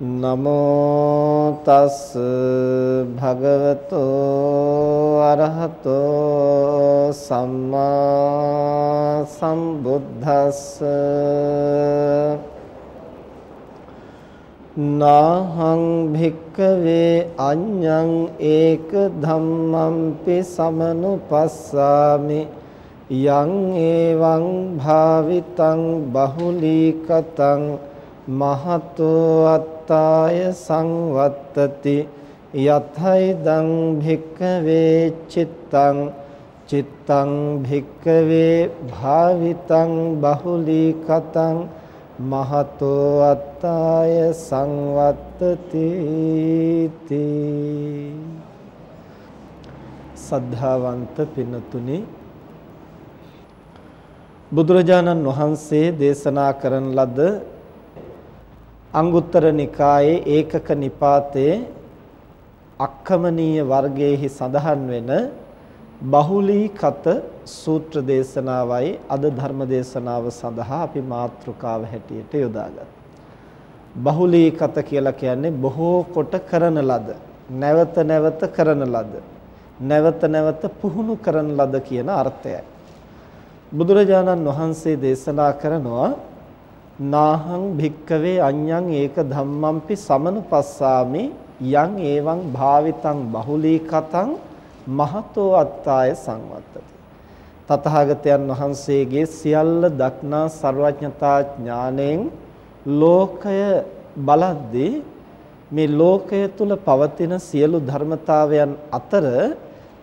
නමෝ තස් භගවතෝ අරහතෝ සම්මා සම්බුද්දස්ස. නාහං භික්කවේ අඤ්ඤං ඒක ධම්මම්පි සමනුපස්සාමි යං ඒවං භාවිතං බහුලීකතං මහතෝ අත්තාය සංවත්තති. යතයිදං භික්කවේ චිත්තං. චිත්තං භික්කවේ භාවිතං බහුලීකතං. මහතෝ අත්තාය සංවත්තති. සද්ධාවන්ත පින්නතුනි බුදුරජාණන් වහන්සේ දේශනා කරන ලද අංගුත්තර නිකායේ ඒකක නිපාතේ අක්කමනීය වර්ගයේහි සඳහන් වෙන බහුලීකත සූත්‍ර දේශනාවයි අද ධර්ම දේශනාව සඳහා අපි මාතෘකාව හැටියට යොදාගත්තා. බහුලීකත කියලා කියන්නේ බොහෝ කොට කරන ලද, නැවත නැවත කරන ලද, නැවත නැවත පුහුණු කරන ලද කියන අර්ථයයි. බුදුරජාණන් වහන්සේ දේශනා කරනවා නාහං භික්කවේ අඤ්ඤං ඒක ධම්මම්පි සමනුපස්සාමි යං ඒවං භාවිතං බහුලීකතං මහතෝ අත්තාය සංවත්තති. තථාගතයන් වහන්සේගේ සියල්ල දක්නා ਸਰවඥතා ඥාණයෙන් ලෝකය බලද්දී මේ ලෝකය තුල පවතින සියලු ධර්මතාවයන් අතර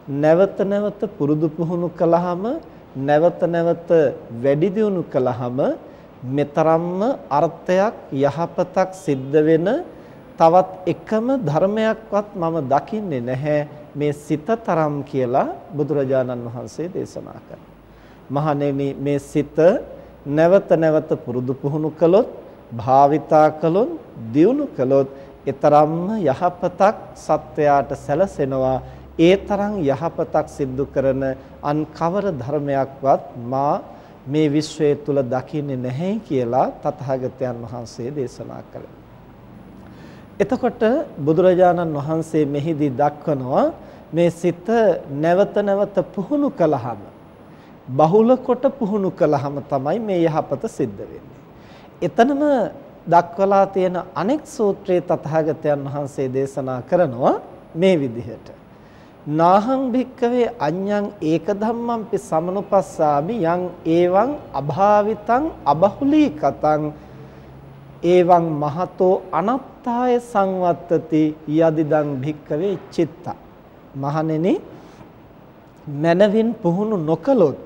නැවත නැවත පුරුදු පුහුණු කළාම නැවත නැවත වැඩි දියුණු කළාම මෙතරම්ම අර්ථයක් යහපතක් සිද්ධ වෙන තවත් එකම ධර්මයක්වත් මම දකින්නේ නැහැ මේ සිත තරම් කියලා බුදුරජාණන් වහන්සේ දේශනා කරනවා. මහණෙනි මේ සිත නැවත නැවත පුරුදු පුහුණු කළොත් භාවිතා කළොත් දියුණු කළොත් ඊතරම්ම යහපතක් සත්වයාට සැලසෙනවා ඒ තරම් යහපතක් සිද්ධ කරන අන් කවර ධර්මයක්වත් මා මේ විශ්වය තුල දකින්නේ නැහැ කියලා තථාගතයන් වහන්සේ දේශනා කළා. එතකොට බුදුරජාණන් වහන්සේ මෙහිදී දක්වනවා මේ සිත නැවත නැවත පුහුණු කළාම බහුල කොට පුහුණු කළාම තමයි මේ යහපත සිද්ධ වෙන්නේ. එතනම දක්වලා තියෙන අනෙක් සූත්‍රයේ තථාගතයන් වහන්සේ දේශනා කරනවා මේ විදිහට. නාහං භික්කවේ අඤ්ඤං ඒක ධම්මංපි සමනුපස්සාමි යං ඒවං අභාවිතං අබහුලී කතං ඒවං මහතෝ අනත්තාය සංවත්තති යදිදං භික්කවේ චිත්ත. මහණෙනි මනවින් පුහුණු නොකලොත්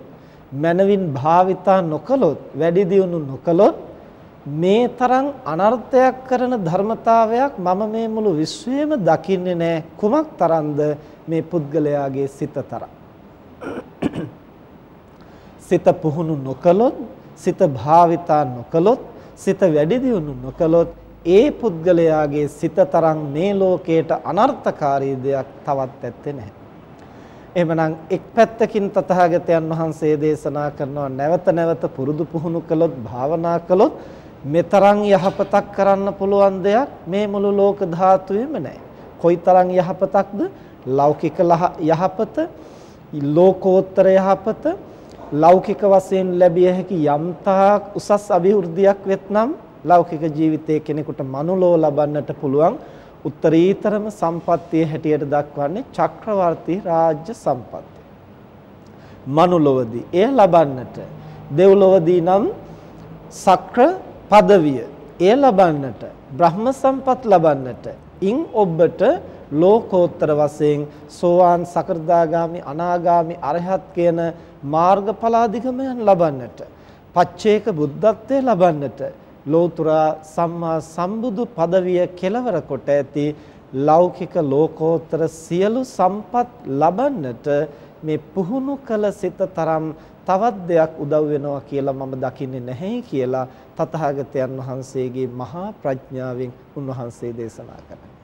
මනවින් භාවිතා නොකලොත් වැඩි දියුණු නොකලොත් මේ තරම් අනර්ථයක් කරන ධර්මතාවයක් මම මේ මුළු විශ්වයේම දකින්නේ නැහැ කුමක් තරම්ද මේ පුද්ගලයාගේ සිත තරම් සිත පුහුණු නොකලොත් සිත භාවිතා නොකලොත් සිත වැඩි දියුණු නොකලොත් ඒ පුද්ගලයාගේ සිත තරම් මේ ලෝකයට අනර්ථකාරී දෙයක් තවත් ඇත්තේ නැහැ. එහෙමනම් එක් පැත්තකින් තථාගතයන් වහන්සේ දේශනා කරනවා නැවත නැවත පුරුදු පුහුණු කළොත් භාවනා කළොත් මෙතරම් යහපතක් කරන්න පුළුවන් දෙයක් මේ මුළු ලෝක ධාතුවේම නැහැ. කොයිතරම් යහපතක්ද? ලෞකික යහපත, ලෝකෝත්තර යහපත, ලෞකික වශයෙන් ලැබිය හැකි යම්තාක් උසස් අභිවෘද්ධියක් වෙත්නම් ලෞකික ජීවිතයේ කෙනෙකුට මනුලෝ ලබන්නට පුළුවන් උත්තරීතරම සම්පත්තිය හැටියට දක්වන්නේ චක්‍රවර්ති රාජ්‍ය සම්පත්තිය. මනුලොවදී එය ලබන්නට දෙව්ලොවදී නම් සක්‍ර පදවිය. එය ලබන්නට බ්‍රහ්ම සම්පත් ලබන්නට ඉන් ඔබට ලෝකෝත්තර වශයෙන් සෝවාන් සකෘදාගාමි අනාගාමි අරහත් කියන මාර්ගඵලාධිගමයන් ලබන්නට පච්චේක බුද්ධත්වයේ ලබන්නට ලෝතුරා සම්මා සම්බුදු පදවිය කෙලවර කොට ඇති ලෞකික ලෝකෝත්තර සියලු සම්පත් ලබන්නට මේ පුහුණු කළ සිත තරම් තවත් දෙයක් උදව් වෙනවා කියලා මම දකින්නේ නැහැ කියලා තථාගතයන් වහන්සේගේ මහා ප්‍රඥාවෙන් උන්වහන්සේ දේශනා කරනවා.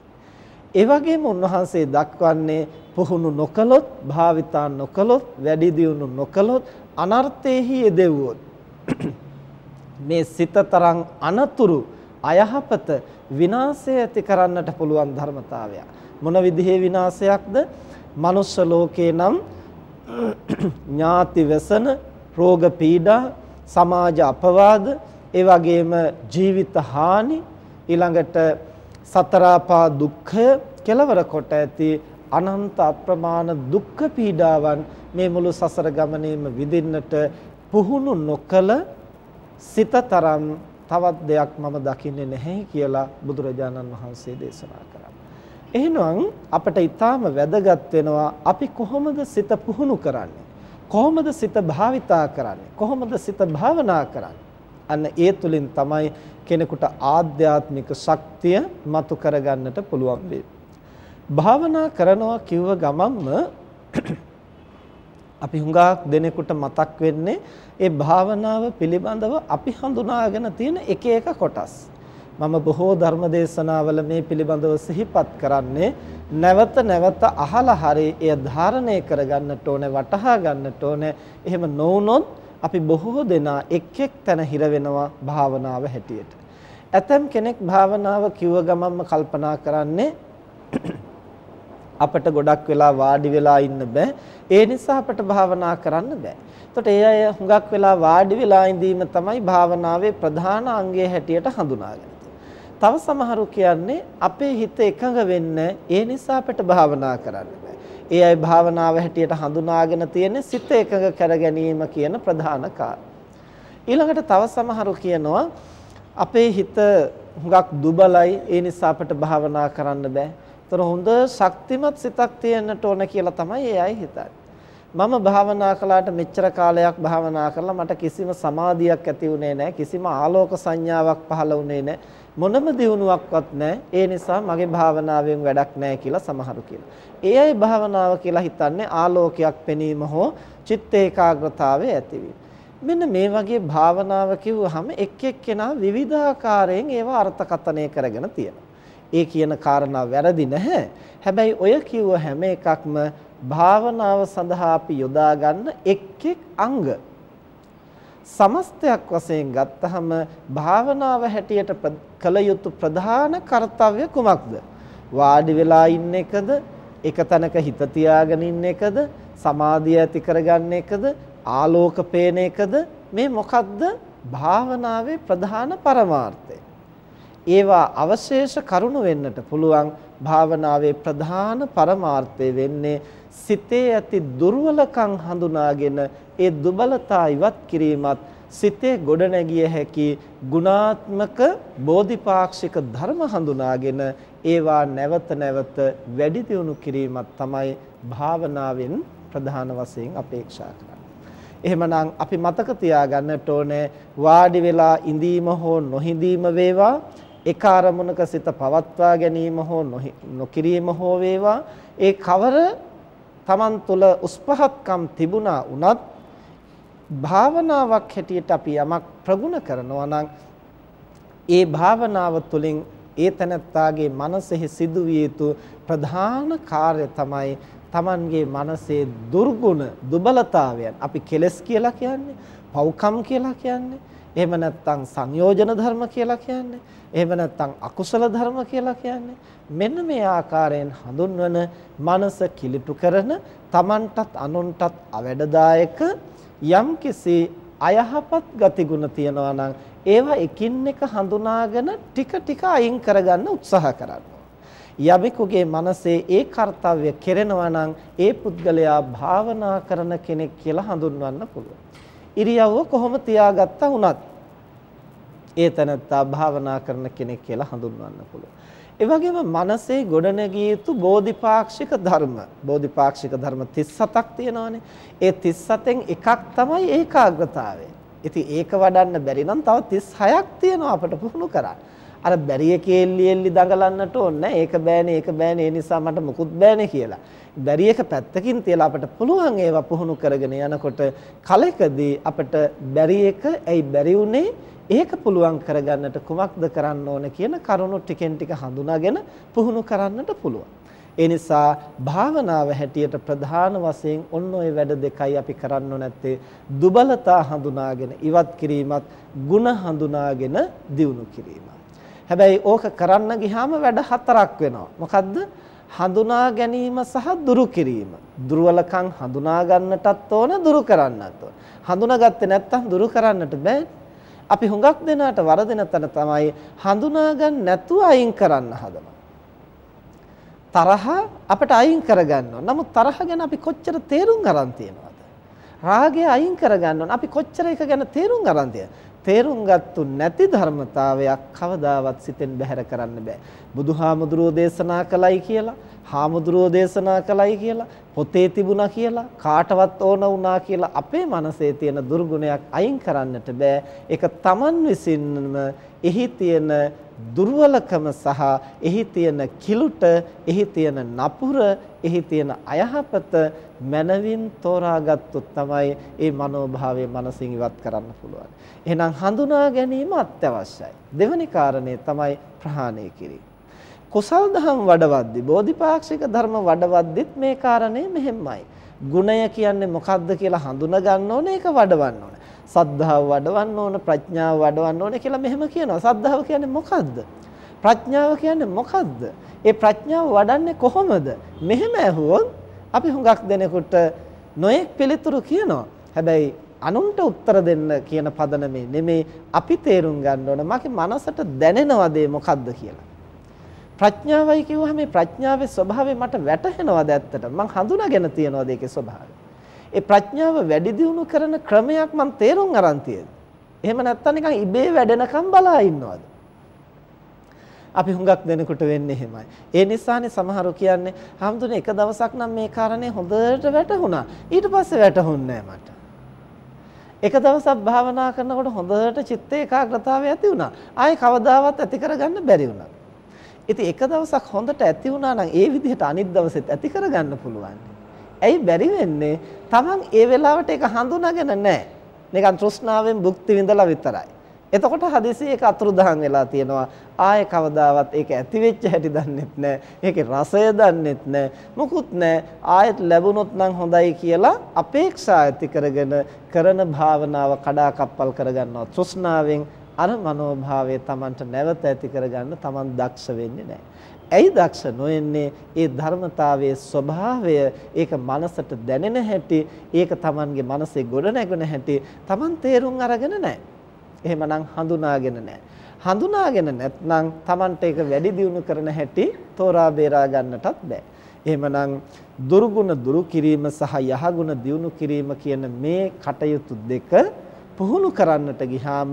ඒ වගේම උන්වහන්සේ දක්වන්නේ පුහුණු නොකලොත්, භාවිතා නොකලොත්, වැඩි දියුණු නොකලොත් අනර්ථයේහි යෙදෙව්වොත් මේ සිත තරම් අනතුරු අයහපත විනාශය ඇති කරන්නට පුළුවන් ධර්මතාවය. මොන විදිහේ විනාශයක්ද? මනුෂ්‍ය ලෝකේ නම් ඥාති වසන, රෝග පීඩා, සමාජ අපවාද, ඒ වගේම ජීවිත හානි, ඊළඟට සතරපා දුක්ඛය කෙලවර කොට ඇති අනන්ත අප්‍රමාණ දුක්ඛ පීඩාවන් මේ මුළු සසර ගමනේම විඳින්නට පුහුණු නොකල සිතතරම් තවත් දෙයක් මම දකින්නේ නැහැ කියලා බුදුරජාණන් වහන්සේ දේශනා කරා. එහෙනම් අපිට ඊටාම වැදගත් වෙනවා අපි කොහොමද සිත පුහුණු කරන්නේ? කොහොමද සිත භාවිතා කරන්නේ? කොහොමද සිත භාවනා කරන්නේ? අන්න ඒ තුලින් තමයි කෙනෙකුට ආධ්‍යාත්මික ශක්තිය මතු කරගන්නට පුළුවන් වෙන්නේ. භාවනා කරනවා කිව්ව ගමන්ම අපි හුඟක් දෙනෙකුට මතක් වෙන්නේ ඒ භාවනාව පිළිබඳව අපි හඳුනාගෙන තියෙන එක එක කොටස්. මම බොහෝ ධර්ම දේශනාවල මේ පිළිබඳව සිහිපත් කරන්නේ නැවත නැවත අහලා හරි එය ධාරණය කරගන්නට ඕනේ වටහා ගන්නට ඕනේ. එහෙම නොවුනොත් අපි බොහෝ දෙනා එක් එක් තැන හිර වෙනවා භාවනාව හැටියට. ඇතම් කෙනෙක් භාවනාව කිව්ව ගමන්ම කල්පනා කරන්නේ අපිට ගොඩක් වෙලා වාඩි වෙලා ඉන්න බෑ. ඒ නිසා අපිට භාවනා කරන්න බෑ. එතකොට ඒ අය හුඟක් වෙලා වාඩි වෙලා ඉඳීම තමයි භාවනාවේ ප්‍රධාන අංගය හැටියට හඳුනාගන්නේ. තව සමහරු කියන්නේ අපේ හිත එකඟ වෙන්න ඒ නිසා අපිට භාවනා කරන්න බෑ. ඒ අය භාවනාව හැටියට හඳුනාගෙන තියෙන්නේ සිත එකඟ කර ගැනීම කියන ප්‍රධාන ඊළඟට තව සමහරු කියනවා අපේ හිත හුඟක් දුබලයි ඒ නිසා අපිට භාවනා කරන්න බෑ. ඒතර හොඳ ශක්තිමත් සිතක් තියෙන්නට ඕන කියලා තමයි ඒ අය හිතන්නේ. මම භාවනා කළාට මෙච්චර කාලයක් භාවනා කරලා මට කිසිම සමාධියක් ඇති වුණේ නැහැ කිසිම ආලෝක සංඥාවක් පහළ වුණේ නැහැ මොනම දියුණුවක්වත් නැහැ ඒ නිසා මගේ භාවනාවෙන් වැඩක් නැහැ කියලා සමහරු කියනවා. ඒ අය භාවනාව කියලා හිතන්නේ ආලෝකයක් පෙනීම හෝ චිත්ත ඒකාග්‍රතාවය ඇතිවීම. මෙන්න මේ වගේ භාවනාව කිව්වහම එක් එක්කෙනා විවිධාකාරයෙන් ඒවා අර්ථකථනය කරගෙන තියෙනවා. ඒ කියන කාරණා වැරදි නැහැ. හැබැයි ඔය කිව්ව හැම එකක්ම භාවනාව සඳහා අපි යොදා ගන්න එක් එක් අංග සමස්තයක් වශයෙන් ගත්තහම භාවනාව හැටියට කළ යුතු ප්‍රධාන කාර්යය කුමක්ද? වාඩි වෙලා ඉන්න එකද? එක තැනක හිත තියාගෙන ඉන්න එකද? සමාධිය ඇති කරගන්න එකද? ආලෝක පේන එකද? මේ මොකක්ද? භාවනාවේ ප්‍රධාන පරමාර්ථය. ඒවා අවශේෂ කරුණු වෙන්නට පුළුවන් භාවනාවේ ප්‍රධාන පරමාර්ථය වෙන්නේ සිතේ ඇති දුර්වලකම් හඳුනාගෙන ඒ දුබලතා ඉවත් කිරීමත් සිතේ ගොඩනැගිය හැකි ගුණාත්මක බෝධිපාක්ෂික ධර්ම හඳුනාගෙන ඒවා නැවත නැවත වැඩි දියුණු කිරීමත් තමයි භාවනාවෙන් ප්‍රධාන වශයෙන් අපේක්ෂා කරන්නේ. එහෙමනම් අපි මතක තියාගන්නට ඕනේ වාඩි වෙලා ඉඳීම හෝ නොහිඳීම වේවා එක අරමුණක සිත පවත්වා ගැනීම හෝ නොකිරීම හෝ වේවා. ඒ කවර Taman තුල උස්පහත්කම් තිබුණා උනත් භාවනාවක් හැටියට අපි යමක් ප්‍රගුණ කරනවා නම් ඒ භාවනාව තුළින් ඒ තනත්තාගේ මනසෙහි සිදුවිය යුතු ප්‍රධාන කාර්ය තමයි Tamanගේ මනසේ දුර්ගුණ දුබලතාවයන්. අපි කෙලස් කියලා කියන්නේ පව්කම් කියලා කියන්නේ එහෙම නැත්නම් සංයෝජන ධර්ම කියලා කියන්නේ එහෙම නැත්නම් අකුසල ධර්ම කියලා කියන්නේ මෙන්න මේ ආකාරයෙන් හඳුන්වන මනස කිලිටු කරන Tamanටත් අනුන්ටත් අවැඩදායක යම්කිසි අයහපත් ගතිගුණ තියනවා නම් ඒවා එකින් එක හඳුනාගෙන ටික ටික අයින් කරගන්න උත්සාහ කරන්න. යමෙකුගේ මනසේ ඒ කාර්යය කෙරෙනවා නම් ඒ පුද්ගලයා භාවනා කරන කෙනෙක් කියලා හඳුන්වන්න පුළුවන්. ඉරියව්ව කොහොම තියාගත්තා වුණත් ඒ තැනත්තා භාවනා කරන කෙනෙක් කියලා හඳුන්වන්න පුළුවන්. ඒ වගේම මනසේ ගොඩනැගිය යුතු බෝධිපාක්ෂික ධර්ම බෝධිපාක්ෂික ධර්ම 37ක් තියෙනවානේ. ඒ 37න් එකක් තමයි ඒකාග්‍රතාවය. ඉතින් ඒක වඩන්න බැරි නම් තව 36ක් තියෙනවා අපිට පුහුණු කරන්න. අර බැරිය කෙල්ලි එල්ලි දඟලන්නට ඕනේ ඒක බෑනේ ඒක බෑනේ ඒ නිසා මට මුකුත් බෑනේ කියලා. බැරි එක පැත්තකින් තියලා අපිට පුළුවන් ඒවා පුහුණු කරගෙන යනකොට කලකදී අපිට බැරි එක ඇයි බැරි උනේ ඒක පුළුවන් කරගන්නට කුමක්ද කරන්න ඕන කියන කරුණු ටිකෙන් ටික හඳුනාගෙන පුහුණු කරන්නට පුළුවන්. ඒ නිසා භාවනාව හැටියට ප්‍රධාන වශයෙන් ඔන්න ඔය වැඩ දෙකයි අපි කරන්න නැත්තේ දුබලතා හඳුනාගෙන ඉවත් කිරීමත් ಗುಣ හඳුනාගෙන දියුණු කිරීමත්. හැබැයි ඕක කරන්න ගියාම වැඩ හතරක් වෙනවා. මොකද්ද? හඳුනා ගැනීම සහ දුරු කිරීම. දුර්වලකම් හඳුනා ගන්නටත් ඕන දුරු කරන්නත් ඕන. හඳුනාගත්තේ නැත්නම් දුරු කරන්නට බෑ. අපි හුඟක් දෙනාට වරදින තැන තමයි හඳුනා ගන්න නැතුව අයින් කරන්න හදනවා. තරහ අපිට අයින් කරගන්න ඕන. නමුත් තරහ ගැන අපි කොච්චර තේරුම් අරන් තියෙනවද? රාගය අයින් කරගන්න ඕන. අපි කොච්චර ඒක ගැන තේරුම් අරන් තේරුම් ගත්තු නැති ධර්මතාවයක් කවදාවත් සිතෙන් බැහැර කරන්න බෑ. බුදුහාමුදුරුවෝ දේශනා කළයි කියලා, හාමුදුරුවෝ දේශනා කළයි කියලා, පොතේ තිබුණා කියලා, කාටවත් ඕන වුණා කියලා අපේ මනසේ තියෙන දුර්ගුණයක් අයින් කරන්නට බෑ. ඒක Taman විසින්ම එහි තියෙන දුර්වලකම සහ එහි තියෙන කිලුට, එහි තියෙන නපුර, එහි තියෙන අයහපත මනවින් තෝරාගත්තොත් තමයි ඒ මනෝභාවය මනසින් ඉවත් කරන්න පුළුවන්. එහෙනම් හඳුනා ගැනීම අත්‍යවශ්‍යයි. දෙවැනි කාරණේ තමයි ප්‍රහාණය කිරීම. කුසල් දහම් වඩවද්දි බෝධිපාක්ෂික ධර්ම වඩවද්දිත් මේ කාරණේ මෙහෙමයි. ගුණය කියන්නේ මොකක්ද කියලා හඳුනා ගන්න ඕනේ ඒක වඩවන්න ඕනේ. සද්ධාව වඩවන්න ඕන ප්‍රඥාව වඩවන්න ඕන කියලා මෙහෙම කියනවා. සද්ධාව කියන්නේ මොකද්ද? ප්‍රඥාව කියන්නේ මොකද්ද? ඒ ප්‍රඥාව වඩන්නේ කොහොමද? මෙහෙම ඇහුවොත් අපි හුඟක් දෙනෙකුට නොයෙක් පිළිතුරු කියනවා. හැබැයි අනුන්ට උත්තර දෙන්න කියන පදනමේ නෙමේ අපි තේරුම් ගන්න ඕන මගේ මනසට දැනෙනවද මොකද්ද කියලා. ප්‍රඥාවයි කිව්වහම මේ ප්‍රඥාවේ ස්වභාවය මට වැටහෙනවද ඇත්තට? මං හඳුනාගෙන තියනවද ඒකේ ස්වභාවය? ඒ ප්‍රඥාව වැඩි දියුණු කරන ක්‍රමයක් මම තේරුම් අරන් තියෙද. එහෙම නැත්නම් නිකන් ඉබේ වැඩෙනකම් බලා ඉන්නවද? අපි හුඟක් දෙනකොට වෙන්නේ එහෙමයි. ඒ නිසානේ සමහරු කියන්නේ "හම්දුනේ එක දවසක් නම් මේ කාරණේ හොඳට වැටහුණා. ඊට පස්සේ වැටහුන්නේ මට." එක දවසක් භාවනා කරනකොට හොඳට චිත්ත ඒකාග්‍රතාවය ඇති වුණා. ආයේ කවදාවත් ඇති කරගන්න බැරි වුණා. ඉතින් එක දවසක් හොඳට ඇති වුණා නම් ඒ විදිහට අනිත් දවසෙත් ඇති කරගන්න පුළුවන්. ඇයි බැරි වෙන්නේ? Taman ඒ වෙලාවට ඒක හඳුනාගෙන නැහැ. නිකන් තෘෂ්ණාවෙන් භුක්ති විඳලා විතරයි. එතකොට හදිසියෙ ඒක අතුරුදහන් වෙලා තියෙනවා. ආයේ කවදාවත් ඒක ඇති වෙච්ච හැටි දන්නෙත් නැහැ. ඒකේ රසය දන්නෙත් නැහැ. මොකුත් නැහැ. ආයෙත් ලැබුණොත් නම් හොඳයි කියලා අපේක්ෂා ඇති කරගෙන කරන භාවනාව කඩාකප්පල් කරගන්නවා. තෘෂ්ණාවෙන් අර මනෝභාවය Tamanට නැවත ඇති කරගන්න Taman දක්ෂ වෙන්නේ නැහැ. ඇයි දක්ෂ නොවෙන්නේ? ඒ ධර්මතාවයේ ස්වභාවය ඒක මනසට දැනෙන හැටි, ඒක Tamanගේ මනසේ ගොඩ නැගෙන හැටි Taman තේරුම් අරගෙන නැහැ. එහෙමනම් හඳුනාගෙන නැහැ. හඳුනාගෙන නැත්නම් Tamanට ඒක වැඩි දියුණු කරන හැටි තෝරා බේරා ගන්නටත් බෑ. එහෙමනම් දුර්ගුණ දුරු කිරීම සහ යහගුණ දියුණු කිරීම කියන මේ කටයුතු දෙක පුහුණු කරන්නට ගියාම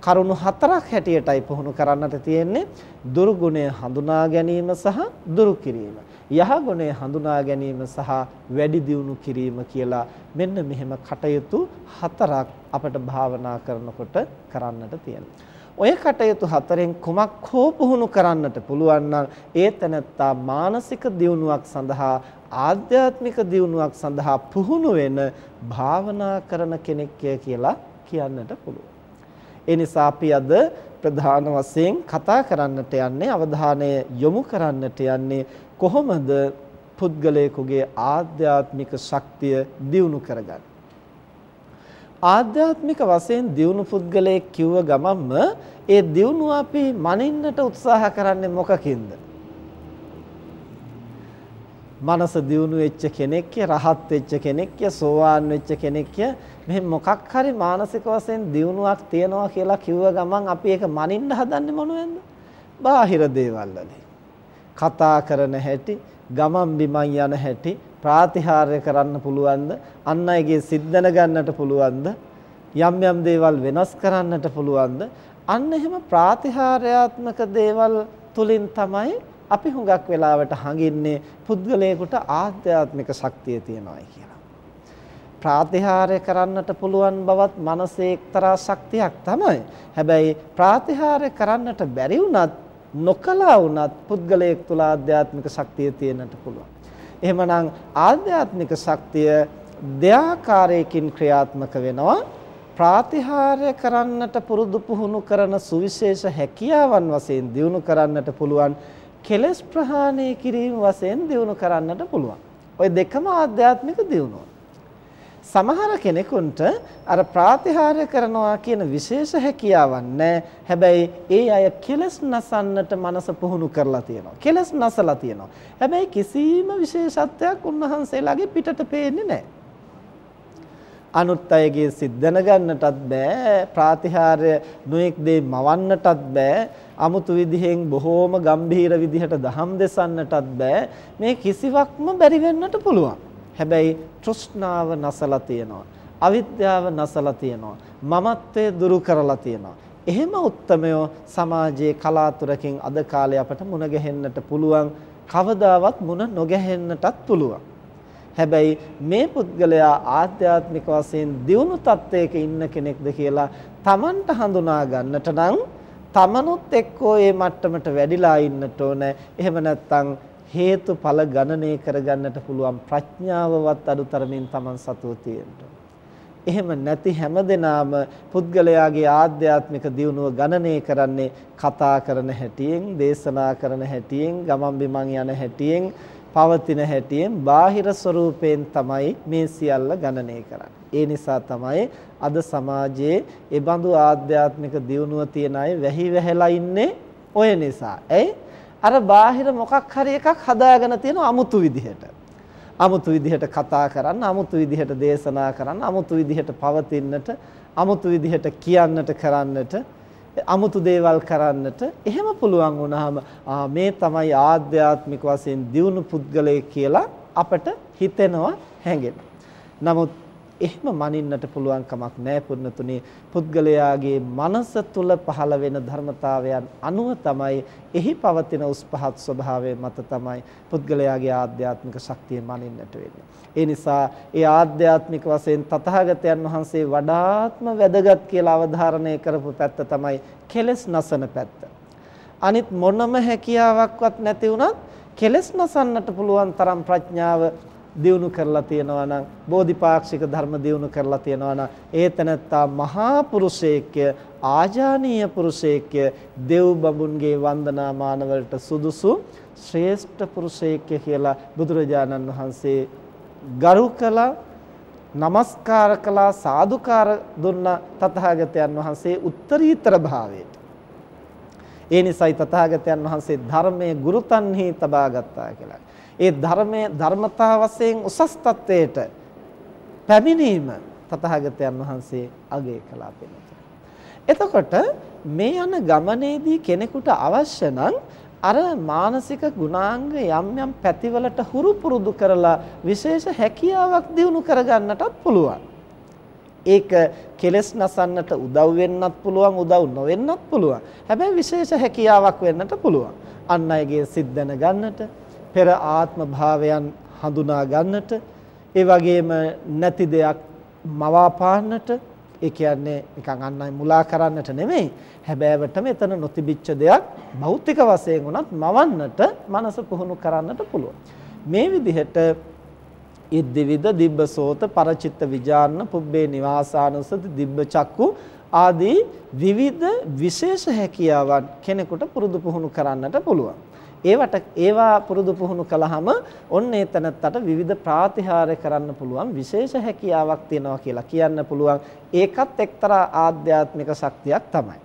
කරුණු හතරක් හැටියටයි පුහුණු කරන්නට තියෙන්නේ දුර්ගුණය හඳුනා ගැනීම සහ දුරු කිරීම. යහගුණය හඳුනා ගැනීම සහ වැඩි දියුණු කිරීම කියලා මෙන්න මෙහෙම කටයුතු හතරක් අපට භාවනා කරනකොට කරන්නට තියෙනවා. ඔය කටයුතු හතරෙන් කුමක් හෝ පුහුණු කරන්නට පුළුවන් නම් ඒ තැනත්තා මානසික දියුණුවක් සඳහා ආධ්‍යාත්මික දියුණුවක් සඳහා පුහුණු වෙන භාවනා කරන කෙනෙක් කියලා කියන්නට පුළුවන්. ඒ නිසා අපි අද ප්‍රධාන වශයෙන් කතා කරන්නට යන්නේ අවධානය යොමු කරන්නට යන්නේ කොහොමද පුද්ගලයෙකුගේ ආධ්‍යාත්මික ශක්තිය දියුණු කරගන්න. ආධ්‍යාත්මික වශයෙන් දියුණු පුද්ගලයෙක් කිව්ව ගමන්ම ඒ දියුණුව අපි මනින්නට උත්සාහ කරන්නේ මොකකින්ද? මනස දියුණු වෙච්ච කෙනෙක්ය රහත් වෙච්ච කෙනෙක්ය සෝවාන් වෙච්ච කෙනෙක්ය මෙහෙම මොකක් හරි මානසික වශයෙන් දියුණුවක් තියනවා කියලා කිව්ව ගමන් අපි ඒක මනින්න හදන්නේ මොනවෙන්ද? බාහිර දේවල් වලින්. කතා කරන හැටි, ගමන් බිමන් යන හැටි, ප්‍රාතිහාර්ය කරන්න පුළුවන්ද? අන් අයගේ සිද්දන ගන්නට පුළුවන්ද? යම් යම් දේවල් වෙනස් කරන්නට පුළුවන්ද? අන්න එහෙම ප්‍රාතිහාර්යාත්මක දේවල් තුලින් තමයි අපි හුඟක් වෙලාවට හඟින්නේ පුද්ගලයෙකුට ආධ්‍යාත්මික ශක්තිය තියෙනවායි කියලා. ප්‍රාතිහාර්ය කරන්නට පුළුවන් බවත් මනසේ එක්තරා ශක්තියක් තමයි. හැබැයි ප්‍රාතිහාර්ය කරන්නට බැරි වුණත් නොකලා වුණත් පුද්ගලයෙක් තුල ආධ්‍යාත්මික ශක්තිය තියෙන්නට පුළුවන්. එහෙමනම් ආධ්‍යාත්මික ශක්තිය දෙආකාරයකින් ක්‍රියාත්මක වෙනවා. ප්‍රාතිහාර්ය කරන්නට පුරුදු පුහුණු කරන සුවිශේෂ හැකියාවන් වශයෙන් දියුණු කරන්නට පුළුවන් කෙලස් ප්‍රහාණය කිරීම වශයෙන් දිනු කරන්නට පුළුවන්. ওই දෙකම ආධ්‍යාත්මික දිනුව. සමහර කෙනෙකුන්ට අර ප්‍රාතිහාර්ය කරනවා කියන විශේෂ හැකියාවක් නැහැ. හැබැයි ඒ අය කෙලස් නසන්නට මනස පුහුණු කරලා තියෙනවා. කෙලස් නසලා තියෙනවා. හැබැයි කිසිම විශේෂත්වයක් උන්වහන්සේලාගේ පිටට පේන්නේ නැහැ. අනුත් අයගේ සිත් දැනගන්නටත් බෑ ප්‍රාතිහාර්ය නොඑක් දේ මවන්නටත් බෑ 아무තු විදිහෙන් බොහෝම ගම්භීර විදිහට දහම් දෙසන්නටත් බෑ. මේ කිසිවක්ම බැරි වෙන්නට පුළුවන්. හැබැයි තෘෂ්ණාව නැසලා තියෙනවා. අවිද්‍යාව නැසලා තියෙනවා. මමත්වය දුරු කරලා තියෙනවා. එහෙම උත්තමයෝ සමාජයේ කලාතුරකින් අද කාලේ අපට මුණ ගැහෙන්නට පුළුවන්. කවදාවත් මුණ නොගැහෙන්නටත් පුළුවන්. හැබැයි මේ පුද්ගලයා ආධ්‍යාත්මික වශයෙන් දියුණු තත්වයක ඉන්න කෙනෙක්ද කියලා Tamanට හඳුනා ගන්නට නම් තමනුත් එක්කෝ මේ මට්ටමට වැඩිලා ඉන්නට ඕන. එහෙම නැත්නම් හේතුඵල ගණනය කරගන්නට පුළුවන් ප්‍රඥාවවත් අඩුතරමින් Taman සතුව තියෙන්න. එහෙම නැති හැමදෙනාම පුද්ගලයාගේ ආධ්‍යාත්මික දියුණුව ගණනය කරන්නේ කතා කරන හැටියෙන්, දේශනා කරන හැටියෙන්, ගමන් බිමන් යන හැටියෙන් පවතින හැටියෙන් බාහිර ස්වરૂපයෙන් තමයි මේ සියල්ල ගණනය කරන්නේ. ඒ නිසා තමයි අද සමාජයේ ඒ බඳු ආධ්‍යාත්මික දියුණුව තියන අය වැහි වැහැලා ඉන්නේ ඔය නිසා. ඇයි? අර බාහිර මොකක් හරි එකක් හදාගෙන තියෙන අමුතු විදිහට. අමුතු විදිහට කතා කරන්න, අමුතු විදිහට දේශනා කරන්න, අමුතු විදිහට පවතින්නට, අමුතු විදිහට කියන්නට කරන්නට අමුතු දේවල් කරන්නට එහෙම පුළුවන් වුණාම මේ තමයි ආධ්‍යාත්මික වශයෙන් දියුණු පුද්ගලයෙක් කියලා අපට හිතෙනවා හැඟෙනවා. නමුත් එහෙම මනින්නට පුළුවන් කමක් නැහැ පුන්නතුනේ පුද්ගලයාගේ මනස තුල පහළ වෙන ධර්මතාවයන් අනුව තමයි එහි පවතින උස් පහත් ස්වභාවය මත තමයි පුද්ගලයාගේ ආධ්‍යාත්මික ශක්තිය මනින්නට වෙන්නේ. ඒ නිසා ඒ ආධ්‍යාත්මික වශයෙන් තථාගතයන් වහන්සේ වඩාත්ම වැදගත් කියලා අවධාරණය කරපු පැත්ත තමයි කෙලෙස් නසන පැත්ත. අනිත් මොනම හැකියාවක්වත් නැති වුණත් කෙලෙස් නසන්නට පුළුවන් තරම් ප්‍රඥාව දියුණු කරලා තියෙනවා නම් බෝධිපාක්ෂික ධර්ම දියුණු කරලා තියෙනවා නම් ඒ තනත්තා මහා පුරුෂයෙක්ය ආජානීය පුරුෂයෙක්ය දෙව් බඹුන්ගේ වන්දනාමාන වලට සුදුසු ශ්‍රේෂ්ඨ පුරුෂයෙක්ය කියලා බුදුරජාණන් වහන්සේ ගරු කළා নমස්කාර කළා සාදුකාර දුන්න තථාගතයන් වහන්සේ උත්තරීතර භාවයට ඒ නිසායි තථාගතයන් වහන්සේ ධර්මයේ ගුරුතන්හි තබා ගත්තා කියලා. ඒ ධර්මයේ ධර්මතා වශයෙන් උසස් තත්වයට පැමිණීම තථාගතයන් වහන්සේ අගය කළා එතකොට මේ යන ගමනේදී කෙනෙකුට අවශ්‍ය නම් අර මානසික ගුණාංග යම් යම් පැතිවලට හුරු පුරුදු කරලා විශේෂ හැකියාවක් දිනු කරගන්නටත් පුළුවන්. ඒක කෙලස් නසන්නට උදව් වෙන්නත් පුළුවන් උදව් නොවෙන්නත් පුළුවන්. හැබැයි විශේෂ හැකියාවක් වෙන්නට පුළුවන්. අන් අයගේ සිත් දැනගන්නට පෙර ආත්ම භාවයන් හඳුනා ගන්නට ඒ වගේම නැති දෙයක් මවාපාන්නට ඒ කියන්නේ නිකන් අන් අය මුලා කරන්නට නෙමෙයි හැබෑවට මෙතන නොතිබිච්ච දෙයක් භෞතික වශයෙන් උනත් මවන්නට මනස පුහුණු කරන්නට පුළුවන්. මේ විදිහට ඉද්දිවිද දිබ්බසෝත පරචිත්ත විජාන්න පුබ්බේ නිවාසානුසති දිබ්බ චක්කු ආදී විවිධ විශේෂ හැකියාවන් කෙනෙකුට පුරුදු පුහුණු කරන්නට පුළුවන්. ඒවට ඒවා පුරුදු පුහුණු කළාම ඔන්න ඒ තැනත්තට විවිධ ප්‍රාතිහාර්ය කරන්න පුළුවන් විශේෂ හැකියාවක් තියෙනවා කියලා කියන්න පුළුවන්. ඒකත් එක්තරා ආධ්‍යාත්මික ශක්තියක් තමයි.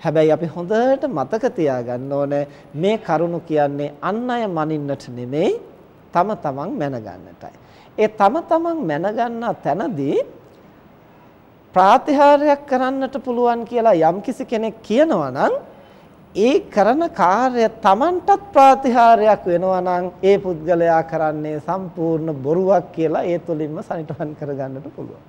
හැබැයි අපි හොඳට මතක තියාගන්න ඕනේ මේ කරුණු කියන්නේ අන් අය මනින්නට නෙමෙයි තම තමන් මැනගන්නටයි. ඒ තම තමන් මැනගන්න තැනදී ප්‍රාතිහාර්යයක් කරන්නට පුළුවන් කියලා යම්කිසි කෙනෙක් කියනවා නම් ඒ කරන කාර්ය Tamanටත් ප්‍රාතිහාර්යයක් වෙනවා නම් ඒ පුද්ගලයා කරන්නේ සම්පූර්ණ බොරුවක් කියලා ඒ තුලින්ම සනිටුහන් කරගන්නට පුළුවන්.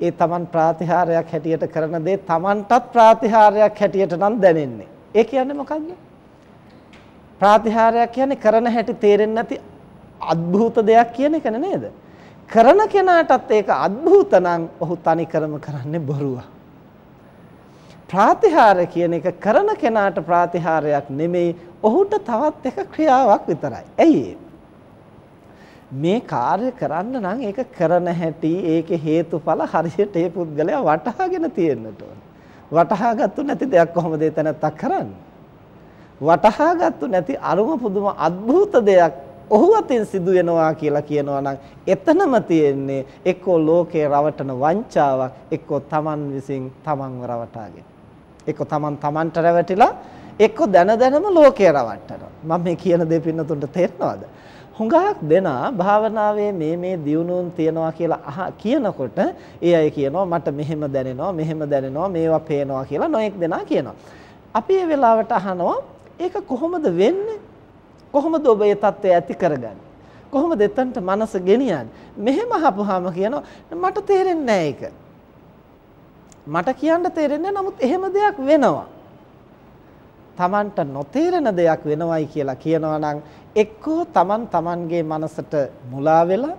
ඒ Taman ප්‍රාතිහාර්යයක් හැටියට කරන දේ Tamanටත් ප්‍රාතිහාර්යයක් හැටියට නම් දැනෙන්නේ. ඒ කියන්නේ මොකක්ද? ප්‍රාතිහාර්යයක් කියන්නේ කරන හැටි තේරෙන්නේ නැති අద్භූත දෙයක් කියන එක නේද? කරන කෙනාටත් ඒක අద్භූත නම් ඔහු තනිකරම කරන්නේ බොරුවක්. ප්‍රාතිහාර්ය කියන එක කරන කෙනාට ප්‍රාතිහාර්යයක් නෙමෙයි ඔහුට තවත් එක ක්‍රියාවක් විතරයි. ඇයි මේ කාර්ය කරන්න නම් ඒක කරන හැටි ඒකේ හේතුඵල හරියට ඒ පුද්ගලයා වටහාගෙන තියෙන්නට ඕන. වටහාගත්තු නැති දෙයක් කොහොමද එතනත්තක් කරන්නේ? වටහාගත්තු නැති අරුම පුදුම අద్භූත දෙයක් ඔහු අතින් සිදු වෙනවා කියලා කියනවා නම් එතනම තියෙන්නේ එක්කෝ ලෝකේ රවටන වංචාවක් එක්කෝ Taman විසින් Tamanව රවටාගෙන එක්ක තමන් තමන්ට රැවටිලා එක්ක දැන දැනම ලෝකය රවට්ටනවා. මම මේ කියන දේ පින්නතුන්ට තේරෙනවද? හුඟක් දෙනා භාවනාවේ මේ මේ දියුණුවන් තියනවා කියලා අහ කියනකොට ඒ අය කියනවා මට මෙහෙම දැනෙනවා මෙහෙම දැනෙනවා මේවා පේනවා කියලා නොඑක් දෙනා කියනවා. අපි ඒ වෙලාවට අහනවා ඒක කොහොමද වෙන්නේ? කොහොමද ඔබ ඒ தත්ත්වය ඇති කරගන්නේ? කොහොමද එතනට මනස ගෙනියන්නේ? මෙහෙම අහපුවාම කියනවා මට තේරෙන්නේ නැහැ ඒක. මට කියන්න තේරෙන්නේ නමුත් එහෙම දෙයක් වෙනවා. Tamanට නොතේරෙන දෙයක් වෙනවයි කියලා කියනවා නම් එක්කෝ Taman Tamanගේ මනසට මුලා වෙලා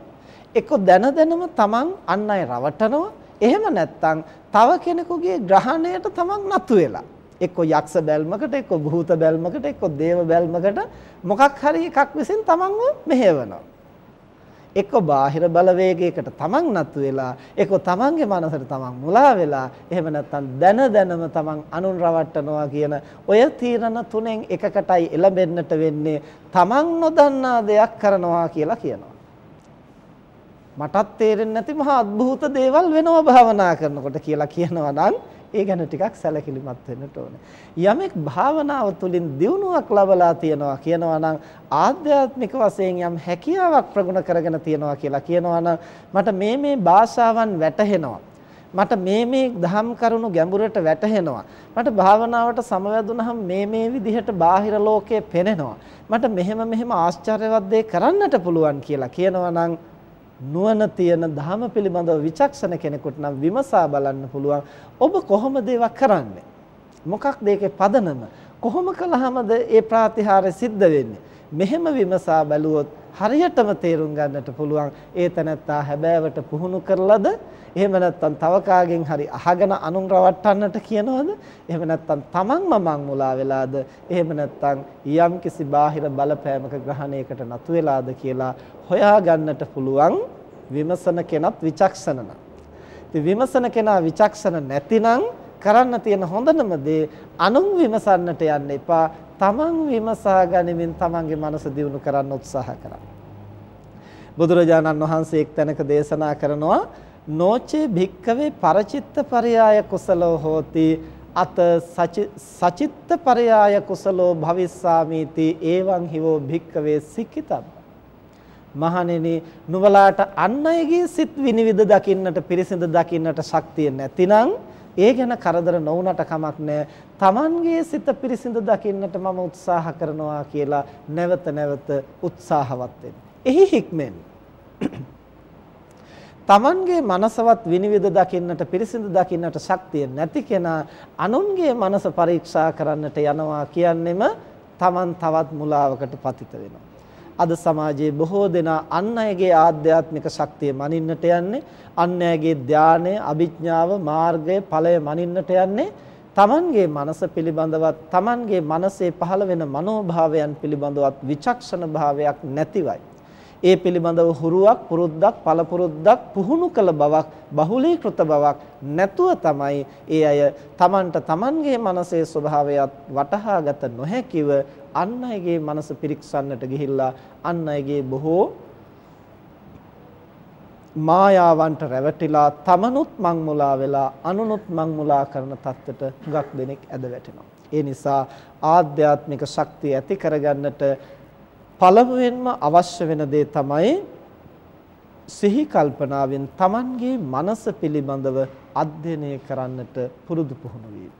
එක්කෝ දැන දැනම Taman අන් අය රවටනවා එහෙම නැත්නම් තව කෙනෙකුගේ ග්‍රහණයට Taman නතු වෙලා එක්කෝ යක්ෂ බැල්මකට එක්කෝ භූත බැල්මකට එක්කෝ දේව බැල්මකට මොකක් හරි එකක් විසින් Tamanව මෙහෙවනවා එක්ක බාහිර බලවේගයකට තමන් නතු වෙලා එක්ක තමන්ගේ මනසට තමන් මුලා වෙලා එහෙම නැත්නම් දැන දැනම තමන් අනුන් රවට්ටනවා කියන ඔය තීරණ තුනෙන් එකකටයි එළඹෙන්නට වෙන්නේ තමන් නොදන්නා දෙයක් කරනවා කියලා කියනවා. මටත් තේරෙන්නේ නැති මහා අద్භූත දේවල් වෙනවා භාවනා කරනකොට කියලා කියනවා නම් ඒ ගැන ටිකක් සැලකිලිමත් වෙන්නට ඕනේ. යමෙක් භාවනාව තුළින් දියුණුවක් ලබලා තියනවා කියනවා නම් ආධ්‍යාත්මික වශයෙන් යම් හැකියාවක් ප්‍රගුණ කරගෙන තියනවා කියලා කියනවා නම් මට මේ මේ භාෂාවන් වැටහෙනවා. මට මේ මේ දහම් කරුණු ගැඹුරට වැටහෙනවා. මට භාවනාවට සමවැදුනහම මේ මේ විදිහට බාහිර ලෝකයේ පෙනෙනවා. මට මෙහෙම මෙහෙම ආශ්චර්යවත් දේ කරන්නට පුළුවන් කියලා කියනවා නම් නුවණ තියෙන ධර්ම පිළිබඳව විචක්ෂණ කෙනෙකුට නම් විමසා බලන්න පුළුවන්. ඔබ කොහොමද ඒවා කරන්නේ? මොකක්ද ඒකේ පදනම? කොහොම කළාමද ඒ ප්‍රාතිහාර්ය සිද්ධ වෙන්නේ? මෙහෙම විමසා බැලුවොත් හරියටම තේරුම් ගන්නට පුළුවන් ඒ තැනත්තා හැබෑවට පුහුණු කරලද? එහෙම නැත්නම් තව කාගෙන් හරි අහගෙන අනුන් රවට්ටන්නට කියනවද? එහෙම නැත්නම් තමන් මමන් මුලා වෙලාද? එහෙම නැත්නම් යම් කිසි බාහිර බලපෑමක ග්‍රහණයකට නතු වෙලාද කියලා හොයා ගන්නට පුළුවන් විමසන කෙනත් විචක්ෂණ නම්. ඉතින් විමසන කෙනා විචක්ෂණ නැතිනම් කරන්න තියෙන හොඳම දේ අනුන් විමසන්නට යන්න එපා. තමන් විමසා ගනිමින් තමන්ගේ මනස දියුණු කරන්න උත්සාහ කරන්න. බුදුරජාණන් වහන්සේ එක් තැනක දේශනා කරනවා නොචේ භික්කවේ පරචිත්ත පරයාය කුසලෝ හෝති අත සචිත්ත පරයාය කුසලෝ භවිස්සාමීති ඒවං හිවෝ භික්කවේ සික්කිතබ්බ මහණෙනි නුඹලාට අන් අයගේ සිත් විනිවිද දකින්නට පිරිසිඳ දකින්නට ශක්තිය නැතිනම් ඒ ගැන කරදර නොවුනට කමක් නැහැ. Tamanගේ සිත පිරිසිදු දකින්නට මම උත්සාහ කරනවා කියලා නැවත නැවත උත්සාහවත් වෙන්න. එහි හික්මෙන් Tamanගේ මනසවත් විනිවිද දකින්නට පිරිසිදු දකින්නට ශක්තිය නැති කෙනා අනුන්ගේ මනස පරීක්ෂා කරන්නට යනවා කියන්නෙම Taman තවත් මුලාවකට පතිත වෙනවා. අද සමාජයේ බොහෝ දෙනා අන් අයගේ ආධ්‍යාත්මික ශක්තිය මනින්නට යන්නේ අන් අයගේ ධානය, අභිඥාව, මාර්ගය, ඵලය මනින්නට යන්නේ තමන්ගේ මනස පිළිබඳවත් තමන්ගේ මනසේ පහළ වෙන මනෝභාවයන් පිළිබඳවත් විචක්ෂණ භාවයක් නැතිවයි. ඒ පිළිබඳව හුරුවක් පුරුද්දක් පළපුරුද්දක් පුහුණු කළ බවක් බහුලීකృత බවක් නැතුව තමයි ඒ අය තමන්ට තමන්ගේ මනසේ ස්වභාවයත් වටහාගත නොහැකිව අන් අයගේ මනස පිරික්සන්නට ගිහිල්ලා අන් අයගේ බොහෝ මායාවන්ට රැවටිලා තමනුත් මංමුලා වෙලා අනුනුත් මංමුලා කරන තත්ත්වයට හුඟක් දෙනෙක් ඇද වැටෙනවා. ඒ නිසා ආධ්‍යාත්මික ශක්තිය ඇති කරගන්නට පළමුවෙන්ම අවශ්‍ය වෙන දේ තමයි සිහි කල්පනාවෙන් Tamanගේ මනස පිළිබඳව අධ්‍යයනය කරන්නට පුරුදු පුහුණු වීම.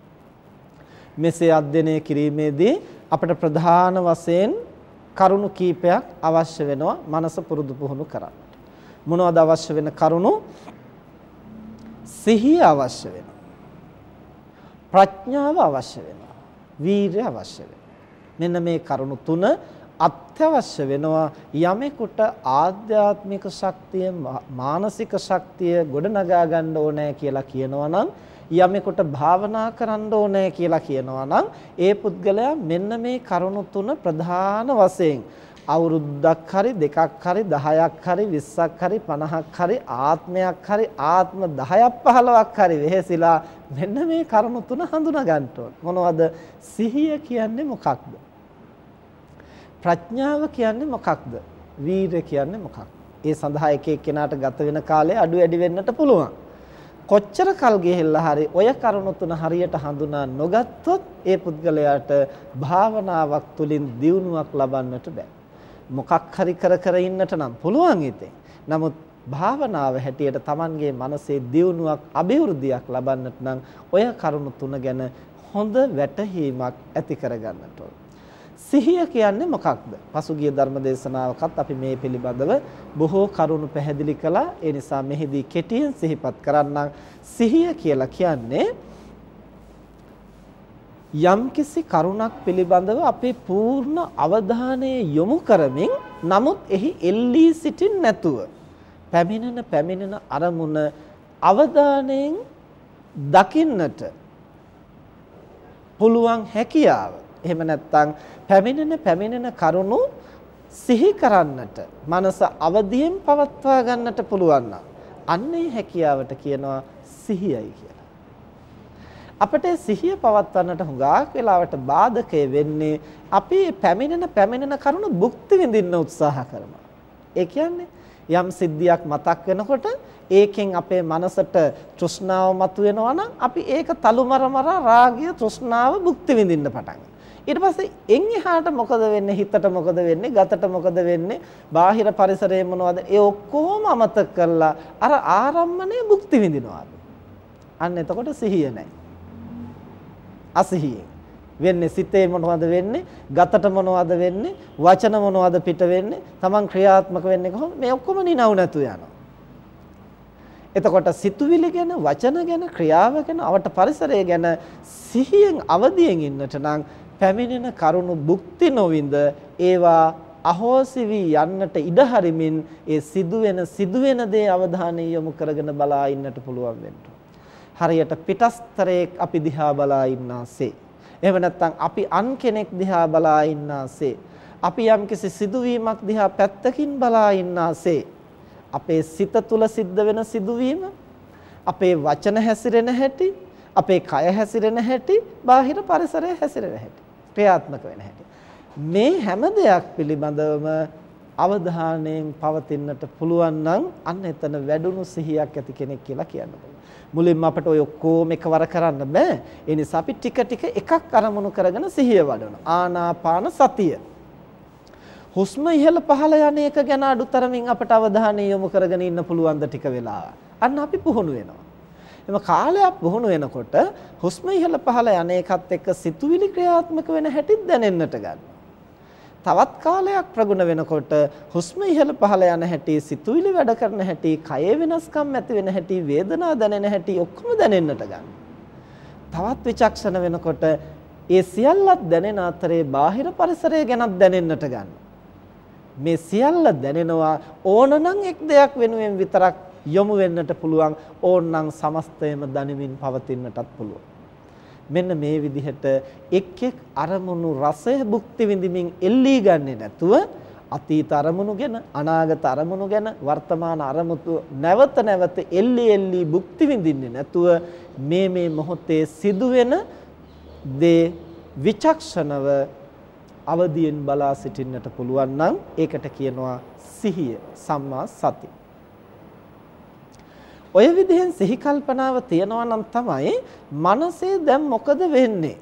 මෙසේ අධ්‍යයනය කිරීමේදී අපට ප්‍රධාන වශයෙන් කරුණු කීපයක් අවශ්‍ය වෙනවා මනස පුරුදු පුහුණු කරන්න. මොනවද අවශ්‍ය වෙන කරුණු? සිහිය අවශ්‍ය වෙනවා. ප්‍රඥාව අවශ්‍ය වෙනවා. වීරිය අවශ්‍ය වෙනවා. මෙන්න මේ කරුණු තුන අත්‍යවශ්‍ය වෙනවා යමෙකුට ආධ්‍යාත්මික ශක්තිය මානසික ශක්තිය ගොඩනගා ගන්න ඕනේ කියලා කියනවා නම් යමෙකුට භාවනා කරන්න ඕනේ කියලා කියනවා නම් ඒ පුද්ගලයා මෙන්න මේ කරුණු තුන ප්‍රධාන වශයෙන් අවුරුද්දක් හරි දෙකක් හරි 10ක් හරි 20ක් හරි 50ක් හරි ආත්මයක් හරි ආත්ම 10ක් 15ක් හරි වෙහෙසිලා මෙන්න මේ කරුණු තුන හඳුනා ගන්න ඕන. මොනවද? සිහිය කියන්නේ මොකක්ද? ප්‍රඥාව කියන්නේ මොකක්ද? වීරය කියන්නේ මොකක්ද? ඒ සඳහා එක එක්කෙනාට ගත වෙන කාලය අඩු වැඩි වෙන්නට පුළුවන්. කොච්චර කල් ගිහිල්ලා හරි ඔය කරුණු තුන හරියට හඳුනා නොගත්තොත් ඒ පුද්ගලයාට භාවනාවක් තුළින් දියුණුවක් ලබන්නට බෑ. මොකක් හරි කර කර ඉන්නට නම් පුළුවන් ඉතින්. නමුත් භාවනාව හැටියට Tamanගේ මනසේ දියුණුවක් අභිවෘද්ධියක් ලබන්නට නම් ඔය කරුණු තුන ගැන හොඳ වැටහීමක් ඇති කරගන්නට සිහිය කියන්නේ මොකක්ද? පසුගිය ධර්ම දේශනාවකත් අපි මේ පිළිබඳව බොහෝ කරුණු පැහැදිලි කළා. ඒ නිසා මෙහිදී කෙටියෙන් සිහිපත් කරන්නම්. සිහිය කියලා කියන්නේ යම්කිසි කරුණක් පිළිබඳව අපේ පූර්ණ අවධානය යොමු කරමින් නමුත් එහි එල්ලී සිටින් නැතුව පැමිණෙන පැමිණෙන අරමුණ අවධානයෙන් දකින්නට පුළුවන් හැකියාව. එහෙම නැත්නම් පැමිණෙන පැමිණෙන කරුණු සිහි කරන්නට මනස අවදියෙන් පවත්වා ගන්නට පුළුවන් නම් අන්නේ හැකියාවට කියනවා සිහියයි කියලා. අපිට සිහිය පවත්වන්නට හුඟක් වෙලාවට බාධකය වෙන්නේ අපි පැමිණෙන පැමිණෙන කරුණ භුක්ති විඳින්න උත්සාහ කරනවා. ඒ කියන්නේ යම් සිද්ධියක් මතක් වෙනකොට ඒකෙන් අපේ මනසට තෘෂ්ණාව මතුවෙනවා නම් අපි ඒක තලුමරමර රාගය තෘෂ්ණාව භුක්ති විඳින්න පටන් ඊට පස්සේ එන් එහාට මොකද වෙන්නේ? හිතට මොකද වෙන්නේ? ගතට මොකද වෙන්නේ? බාහිර පරිසරයේ මොනවද? ඒ ඔක්කොම අමතක කරලා අර ආරම්මණය භුක්ති විඳිනවා අන්න එතකොට සිහිය නැහැ. අසිහියෙන්. වෙන්නේ සිතේ මොනවද වෙන්නේ? ගතට මොනවද වෙන්නේ? වචන මොනවද පිට වෙන්නේ? Taman ක්‍රියාත්මක වෙන්නේ කොහොමද? මේ ඔක්කොම නිනව නැතු යනවා. එතකොට සිතුවිලි ගැන වචන ගැන ක්‍රියාව ගැන අවට පරිසරය ගැන සිහියෙන් අවදියෙන් ඉන්නට නම් පැමිණෙන කරුණු භුක්ති නොවින්ද ඒවා අහෝසි වී යන්නට ඉඩ හරිමින් ඒ සිදුවෙන සිදුවෙන දේ අවධානය යොමු කරගෙන බලා ඉන්නට පුළුවන් වෙන්න. හරියට පිටස්තරයක් අපි දිහා බලා ඉන්නාසේ. එහෙම නැත්නම් අපි අන් කෙනෙක් දිහා බලා ඉන්නාසේ. අපි යම්කිසි සිදුවීමක් දිහා පැත්තකින් බලා ඉන්නාසේ. අපේ සිත තුල සිද්ධ වෙන සිදුවීම, අපේ වචන හැසිරෙන හැටි, අපේ කය හැසිරෙන හැටි, බාහිර පරිසරය හැසිරෙන හැටි, ක්‍රියාත්මක වෙන හැටි. මේ හැම දෙයක් පිළිබඳවම අවධානයෙන් පවතින්නට පුළුවන් නම් අන්න එතන වැඩුණු සිහියක් ඇති කෙනෙක් කියලා කියන්න පුළුවන්. මුලින්ම අපට ඔය ඔක්කොම එකවර කරන්න බෑ. ඒ නිසා අපි ටික ටික එකක් අරමුණු කරගෙන සිහිය වඩනවා. ආනාපාන සතිය. හුස්ම ඉහළ පහළ යන එක ගැන අඩුතරමින් අපට අවධානය යොමු කරගෙන ඉන්න පුළුවන් ද ටික වෙලාවක්. අන්න අපි පුහුණු වෙනවා. එම කාලයක් පුහුණු වෙනකොට හුස්ම ඉහළ පහළ යන එකත් එක්ක සිතුවිලි ක්‍රියාත්මක වෙන හැටි දැනෙන්නට ගන්නවා. තවත් කාලයක් ප්‍රගුණ වෙනකොට හුස්ම ඉහළ පහළ යන හැටි, සිතුවිලි වැඩ කරන හැටි, කයේ වෙනස්කම් ඇති වෙන හැටි, වේදනා දැනෙන හැටි ඔක්කොම දැනෙන්නට ගන්නවා. තවත් විචක්ෂණ වෙනකොට ඒ සියල්ලත් දැනෙන අතරේ බාහිර පරිසරය ගැනත් දැනෙන්නට ගන්නවා. මේ සියල්ල දැනෙනවා ඕනනම් එක් දෙයක් වෙනුවෙන් විතරක් යොමු වෙන්නට පුළුවන් ඕනනම් සමස්තයම දනිමින් පවතින්නටත් පුළුවන්. මෙන්න මේ විදිහට එක් එක් අරමුණු රසය භුක්ති විඳින්මින් එල්ලී ගන්නේ නැතුව අතීත අරමුණු ගැන අනාගත අරමුණු ගැන වර්තමාන අරමුණු නැවත නැවත එල්ලි එල්ලි භුක්ති විඳින්නේ නැතුව මේ මේ මොහොතේ සිදුවෙන දේ විචක්ෂණව අවදියෙන් බලා සිටින්නට පුළුවන් නම් ඒකට කියනවා සිහිය සම්මා සති. ඔය විදිහෙන් සිහි කල්පනාව තියනවා නම් තමයි මනසේ දැන් මොකද වෙන්නේ?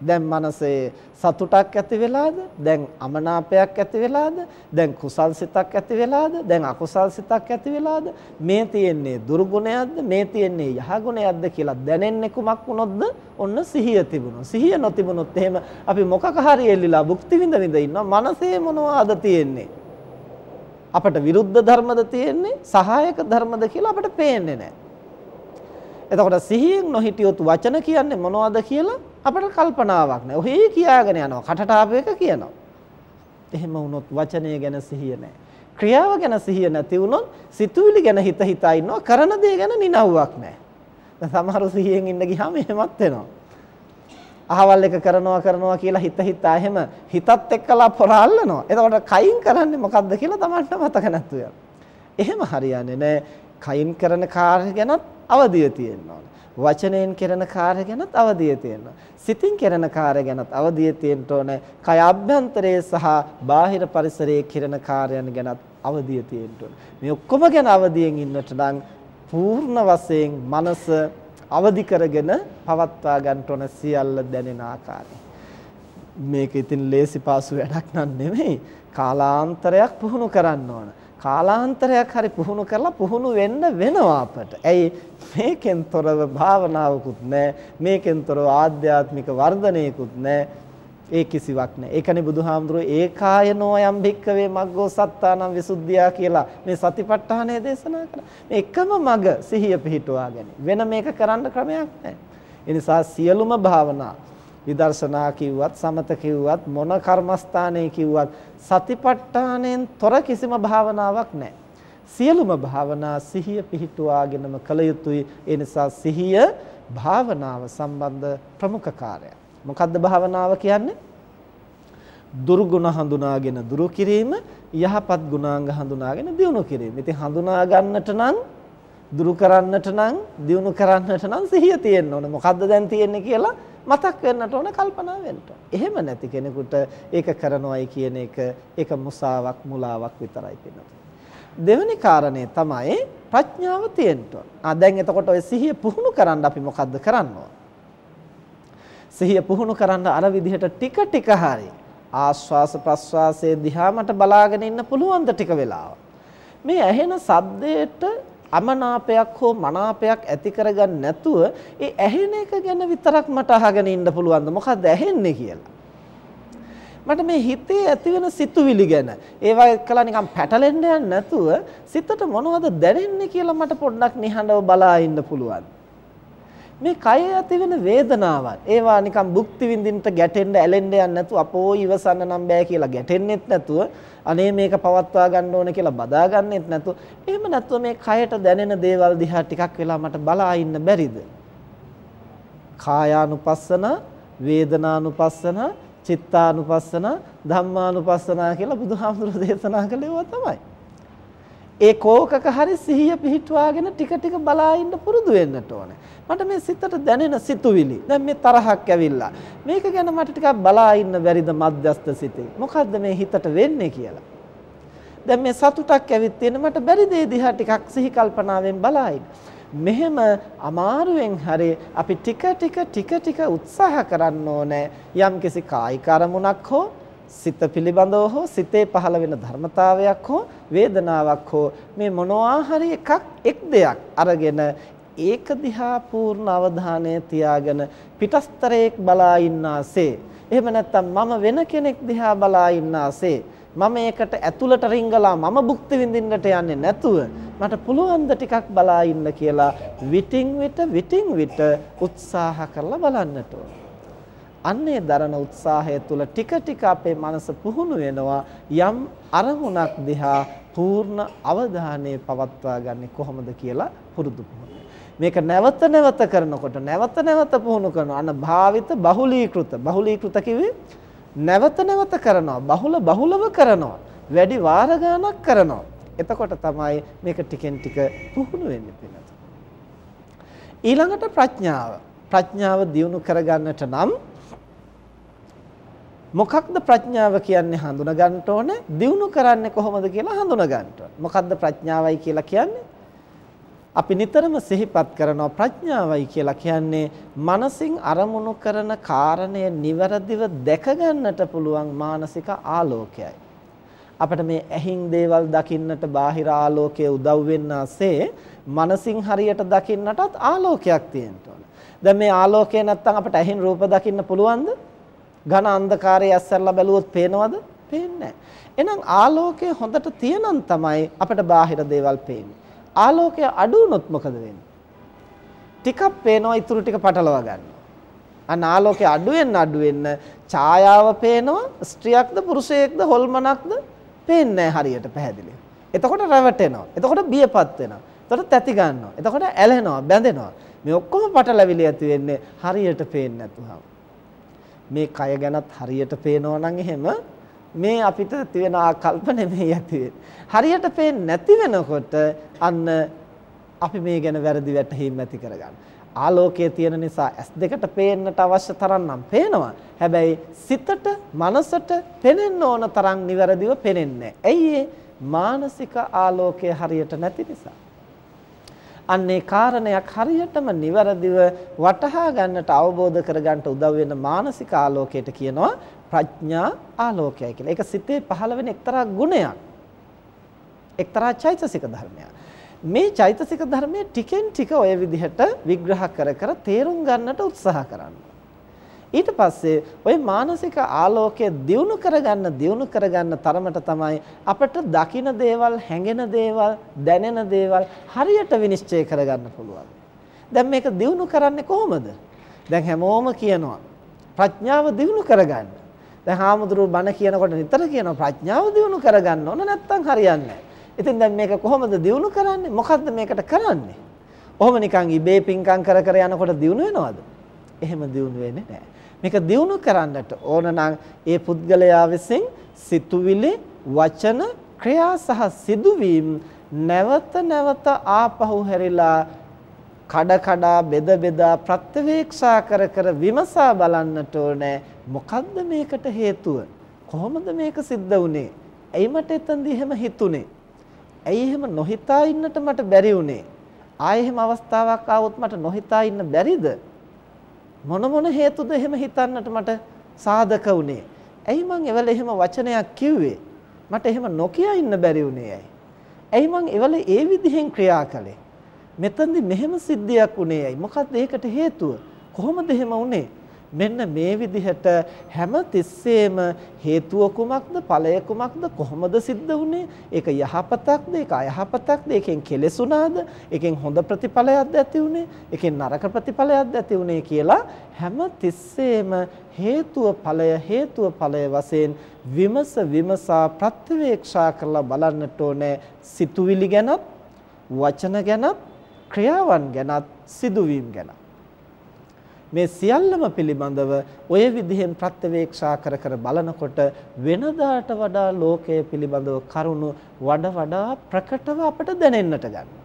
දැන් මනසේ සතුටක් ඇති වෙලාද? දැන් අමනාපයක් ඇති වෙලාද? දැන් කුසල් සිතක් ඇති වෙලාද? දැන් අකුසල් සිතක් ඇති වෙලාද? මේ තියෙන්නේ දුර්ගුණයක්ද? මේ තියෙන්නේ යහගුණයක්ද කියලා දැනෙන්නේ කුමක් වුණොත්ද? ඔන්න සිහිය තිබුණා. සිහිය නොතිබුණොත් එහෙම අපි මොකක හරි එල්ලිලා භුක්ති විඳ විඳ ඉන්නවා. මනසේ මොනවාද තියෙන්නේ? අපට විරුද්ධ ධර්මද තියෙන්නේ? සහායක ධර්මද කියලා අපට පේන්නේ නැහැ. එතකොට සිහියෙන් නොහිටියොත් වචන කියන්නේ මොනවද කියලා අපිට කල්පනාවක් නැහැ. ඔහේ කියාගෙන යනවා. කටට ආපු එක කියනවා. එහෙම වුණොත් වචනය ගැන සිහිය නැහැ. ක්‍රියාව ගැන සිහිය නැති වුණොත් සිතුවිලි ගැන හිත හිතා ඉන්නවා. කරන දේ ගැන නිනව්වක් නැහැ. දැන් සමහරු සිහියෙන් ඉන්න ගියාම එහෙමත් වෙනවා. අහවල් එක කරනවා කරනවා කියලා හිත හිතා එහෙම හිතත් එක්කලා පොරාල්ලනවා. එතකොට කයින් කරන්නේ මොකද්ද කියලා Tamanට මතක නැතු එහෙම හරියන්නේ නැහැ. කයින් කරන කාර්ය ගැනත් අවදිය තියෙන්න ඕන. වචනයෙන් කරන කාර්ය ගැනත් අවදිය තියෙනවා. සිතින් කරන කාර්ය ගැනත් අවදිය තියෙන්න ඕන. කය අභ්‍යන්තරයේ සහ බාහිර පරිසරයේ කරන කාර්යයන් ගැනත් අවදිය තියෙන්න ඕන. මේ ඔක්කොම ගැන අවදියෙන් ඉන්නට නම් පූර්ණ වශයෙන් මනස අවදි කරගෙන පවත්වා ගන්නට ඕන සියල්ල දැනෙන ආකාරය. මේක ඉතින් ලේසි පාසු වැඩක් නන් නෙමෙයි. කාලාන්තරයක් පුහුණු කරන්න ඕන. කාලාන්තරයක් හරි පුහුණු කරලා පුහුණු වෙන්න වෙනවා අපට. ඇයි මේකෙන් තොරව භාවනාවකුත් නැහැ. මේකෙන් තොරව ආධ්‍යාත්මික වර්ධනයකුත් නැහැ. ඒ කිසිවක් නැහැ. ඒකනේ බුදුහාමුදුරුවෝ ඒකායනෝ යම් භික්කවේ මග්ගෝ සත්තානම් විසුද්ධියා කියලා මේ සතිපට්ඨානය දේශනා කළා. මේ එකම මග සිහිය පිහිටුවා ගැනීම. වෙන මේක කරන්න ක්‍රමයක් නැහැ. ඒ නිසා සියලුම භාවනා විදර්ශනා කිව්වත් සමත කිව්වත් මොන කර්මස්ථානයේ කිව්වත් සතිපට්ඨාණයෙන් තොර කිසිම භාවනාවක් නැහැ. සියලුම භාවනා සිහිය පිහිටුවාගෙනම කළ යුතුයි. ඒ නිසා සිහිය භාවනාව සම්බන්ධ ප්‍රමුඛ කාර්යයක්. මොකද්ද භාවනාව කියන්නේ? දුර්ගුණ හඳුනාගෙන දුරු කිරීම, යහපත් ගුණාංග හඳුනාගෙන දියුණු කිරීම. ඉතින් හඳුනා ගන්නට නම් දුරු කරන්නට නම් දියුණු කරන්නට නම් සිහිය තියෙන්න ඕන. මොකද්ද දැන් තියෙන්නේ කියලා මතක් වෙන්නට ඕන කල්පනා වෙන්න. එහෙම නැති කෙනෙකුට ඒක කරනවයි කියන එක ඒක මුසාවක් මුලාවක් විතරයි පින්නත. දෙවෙනි කාරණේ තමයි ප්‍රඥාව තියෙන්න ඕන. ආ දැන් එතකොට ඔය සිහිය පුහුණු කරන්න අපි මොකද්ද කරන්න සිහිය පුහුණු කරන්න අර විදිහට ටික ටික හරි ආස්වාස ප්‍රස්වාසයේ දිහා මට බලාගෙන ඉන්න පුළුවන් ද ටික වෙලාව. මේ ඇහෙන සද්දයට අමනාපයක් හෝ මනාපයක් ඇති කරගන්න නැතුව ඒ ඇහෙන එක ගැන විතරක් මට අහගෙන ඉන්න පුළුවන්ද? මොකද්ද ඇහෙන්නේ කියලා? මට මේ හිතේ ඇතිවෙන සිතුවිලි ගැන ඒවා එක්කලා නිකන් පැටලෙන්න යන්නේ නැතුව සිතට මොනවද දැනෙන්නේ කියලා මට පොඩ්ඩක් නිහඬව බලා ඉන්න පුළුවන් මේ කය ඇතිවෙන වේදනාවන්. ඒවා නිකන් භුක්ති විඳින්න ගැටෙන්න ඇලෙන්න යන්නේ නැතුව අපෝ ඉවසන්න නම් බෑ කියලා ගැටෙන්නෙත් නැතුව අනේ මේක පවත්වා ගන්න ඕන කියලා බදා ගන්නෙත් නැතුව එහෙම නැතුව මේ කයට දැනෙන දේවල් දිහා ටිකක් වෙලා මට බලා ඉන්න බැරිද? කායානුපස්සන වේදනානුපස්සන චිත්තානුපස්සන ධම්මානුපස්සන කියලා බුදුහාමුදුරුවෝ දේශනා කළේවා තමයි. ඒ කෝකක හරි සිහිය පිහිටුවාගෙන ටික ටික බලා ඉන්න පුරුදු වෙන්නට ඕනේ. මට මේ සිතට දැනෙන සිතුවිලි. දැන් මේ තරහක් ඇවිල්ලා. මේක ගැන මට ටිකක් බලා ඉන්න බැරිද මධ්‍යස්ත සිතේ. මොකද්ද මේ හිතට වෙන්නේ කියලා. දැන් මේ සතුටක් ඇවිත් තියෙන මට බැරි දේ දිහා ටිකක් සිහි කල්පනාවෙන් බලා ඉන්න. මෙහෙම අමාරුවෙන් හරි අපි ටික ටික ටික ටික උත්සාහ කරන්න ඕනේ යම්කිසි කායික අරමුණක් හෝ සිත පිළිබඳව හෝ සිතේ පහළ වෙන ධර්මතාවයක් හෝ වේදනාවක් හෝ මේ මොනවා හරි එකක් එක් දෙයක් අරගෙන ඒක දිහා පූර්ණ අවධානය තියාගෙන පිටස්තරයක් බලා ඉන්නාසේ එහෙම නැත්නම් මම වෙන කෙනෙක් දිහා බලා ඉන්නාසේ මම ඒකට ඇතුළට රිංගලා මම භුක්ති විඳින්නට යන්නේ නැතුව මට පුළුවන් ද ටිකක් බලා ඉන්න කියලා විටින් විට විටින් විට උත්සාහ කරලා බලන්නට ඕන. අන්නේ දරන උත්සාහය තුළ ටික ටික අපේ මනස පුහුණු වෙනවා යම් අරමුණක් දිහා පූර්ණ අවධානය පවත්වා ගන්න කොහොමද කියලා පුරුදු පුහුණු. මේක නැවත නැවත කරනකොට නැවත නැවත පුහුණු කරනවා. අන්න භාවිත බහුලීකృత බහුලීකృత කිව්වේ නැවත නැවත කරනවා. බහුල බහුලව කරනවා. වැඩි වාර ගණනක් කරනවා. එතකොට තමයි මේක ටිකෙන් ටික පුහුණු වෙන්නේ පිළිතුර. ඊළඟට ප්‍රඥාව. ප්‍රඥාව දියුණු කරගන්නට නම් මොකක්ද ප්‍රඥාව කියන්නේ හඳුනා ගන්න ඕනේ? දිනු කරන්නේ කොහොමද කියලා හඳුනා ගන්න ඕනේ. මොකක්ද ප්‍රඥාවයි කියලා කියන්නේ? අපි නිතරම සිහිපත් කරනවා ප්‍රඥාවයි කියලා කියන්නේ මනසින් අරමුණු කරන කාරණය නිවැරදිව දැක ගන්නට පුළුවන් මානසික ආලෝකයයි. අපිට මේ ඇහින් දේවල් දකින්නට බාහිර ආලෝකයේ උදව් වෙන්නාසේ මනසින් හරියට දකින්නටත් ආලෝකයක් තියෙන්න ඕන. දැන් මේ ආලෝකය නැත්තම් අපිට ඇහින් රූප දකින්න පුළුවන්ද? ඝන අන්ධකාරයේ ඇස්සරලා බැලුවොත් පේනවද? පේන්නේ එහෙනම් ආලෝකය හොඳට තියෙනම් තමයි අපිට බාහිර දේවල් පේන්නේ. ආලෝකය අඩු වුණොත් මොකද වෙන්නේ? ටිකක් පේනවා ඊටු ටික පටලවා ගන්නවා. අන්න ආලෝකය අඩු වෙන්න අඩු වෙන්න ඡායාව පේනවා ස්ත්‍රියක්ද පුරුෂයෙක්ද හොල්මනක්ද පේන්නේ හරියට පැහැදිලිව. එතකොට රැවටෙනවා. එතකොට බියපත් වෙනවා. එතකොට තැති ගන්නවා. එතකොට ඇලෙනවා, බැඳෙනවා. මේ ඔක්කොම පටලැවිලි ඇති වෙන්නේ හරියට පේන්නේ නැතුවම. මේ කය ගැනත් හරියට පේනවා නම් එහෙම මේ අපිට තියෙන ආකල්ප නෙමෙයි ඇති හරියට පේන්නේ නැති වෙනකොට අන්න අපි මේ ගැන වැරදි වැටහීම් ඇති කරගන්න. ආලෝකයේ තියෙන නිසා ඇස් දෙකට පේන්නට අවශ්‍ය තරම් නම් පේනවා. හැබැයි සිතට, මනසට පෙනෙන්න ඕන තරම් නිවැරදිව පෙනෙන්නේ ඇයි මානසික ආලෝකය හරියට නැති නිසා. අන්නේ කාරණයක් හරියටම නිවැරදිව වටහා ගන්නට අවබෝධ කරගන්නට උදව් වෙන මානසික ආලෝකයට කියනවා ප්‍රඥා ආලෝකයයි කියලා. ඒක සිතේ පහළ වෙන එක්තරා ගුණයක්. එක්තරා චෛතසික ධර්මයක්. මේ චෛතසික ධර්මයේ ටිකෙන් ටික ඔය විදිහට විග්‍රහ කර කර තේරුම් ගන්නට උත්සාහ කරන්න. ඊට පස්සේ ওই මානසික ආලෝකය දියුණු කරගන්න දියුණු කරගන්න තරමට තමයි අපිට දකින දේවල්, හැඟෙන දේවල්, දැනෙන දේවල් හරියට විනිශ්චය කරගන්න පුළුවන්. දැන් මේක දියුණු කරන්නේ කොහොමද? දැන් හැමෝම කියනවා ප්‍රඥාව දියුණු කරගන්න. දැන් හාමුදුරුවෝ බණ කියනකොට නිතර කියනවා ප්‍රඥාව දියුණු කරගන්න ඕන නැත්නම් හරියන්නේ නැහැ. ඉතින් දැන් මේක කොහොමද දියුණු කරන්නේ? මොකද්ද මේකට කරන්නේ? ඔහොම නිකන් ඉබේ පිංකම් කර කර යනකොට දියුණු වෙනවද? එහෙම දියුණු වෙන්නේ නැහැ. මේක දියුණු කරන්නට ඕන නම් ඒ පුද්ගලයා විසින් සිතුවිලි, වචන, ක්‍රියා සහ සිදුවීම් නැවත නැවත ආපහු හැරිලා කඩ කඩා බෙද බෙදා ප්‍රත්‍යවේක්ෂා කර කර විමසා බලන්නට ඕනේ මොකද්ද මේකට හේතුව කොහොමද මේක සිද්ධ වුනේ ඇයි මට එතනදී එහෙම හිතුනේ ඇයි එහෙම නොහිතා ඉන්නට මට බැරි වුනේ? ආයෙ එහෙම අවස්ථාවක් ආවොත් මට නොහිතා ඉන්න බැරිද? මොන මොන හේතුද එහෙම හිතන්නට මට සාධක වුනේ? ඇයි මං එවල එහෙම වචනයක් කිව්වේ? මට එහෙම නොකිය ඉන්න බැරි වුනේ ඇයි? ඇයි මං එවල ඒ විදිහෙන් ක්‍රියා කළේ? මෙතනදි මෙහෙම සිද්ධියක් වුනේ ඇයි? මොකක්ද ඒකට හේතුව? කොහොමද එහෙම වුනේ? මෙන්න මේ විදිහට හැම තිස්සෙම හේතුව කුමක්ද ඵලය කුමක්ද කොහොමද සිද්ධ වුනේ? ඒක යහපතක්ද? ඒක අයහපතක්ද? ඒකෙන් කෙලෙසුණාද? ඒකෙන් හොඳ ප්‍රතිඵලයක්ද ඇති වුනේ? ඒකෙන් නරක ප්‍රතිඵලයක්ද ඇති වුනේ කියලා හැම තිස්සෙම හේතුව ඵලය හේතුව ඵලය වශයෙන් විමස විමසා ප්‍රත්‍යවේක්ෂා කරලා බලන්නට ඕනේ. සිතුවිලි ගැනත් වචන ගැනත් ක්‍රියාවන් ගැනත් සිදුවීම් ගැනත්. මේ සියල්ලම පිළිබඳව ඔය විදිහෙන් ප්‍රත්‍යවේක්ෂා කර කර බලනකොට වෙනදාට වඩා ලෝකය පිළිබඳව කරුණු වඩා වඩා ප්‍රකටව අපට දැනෙන්නට ගන්නවා.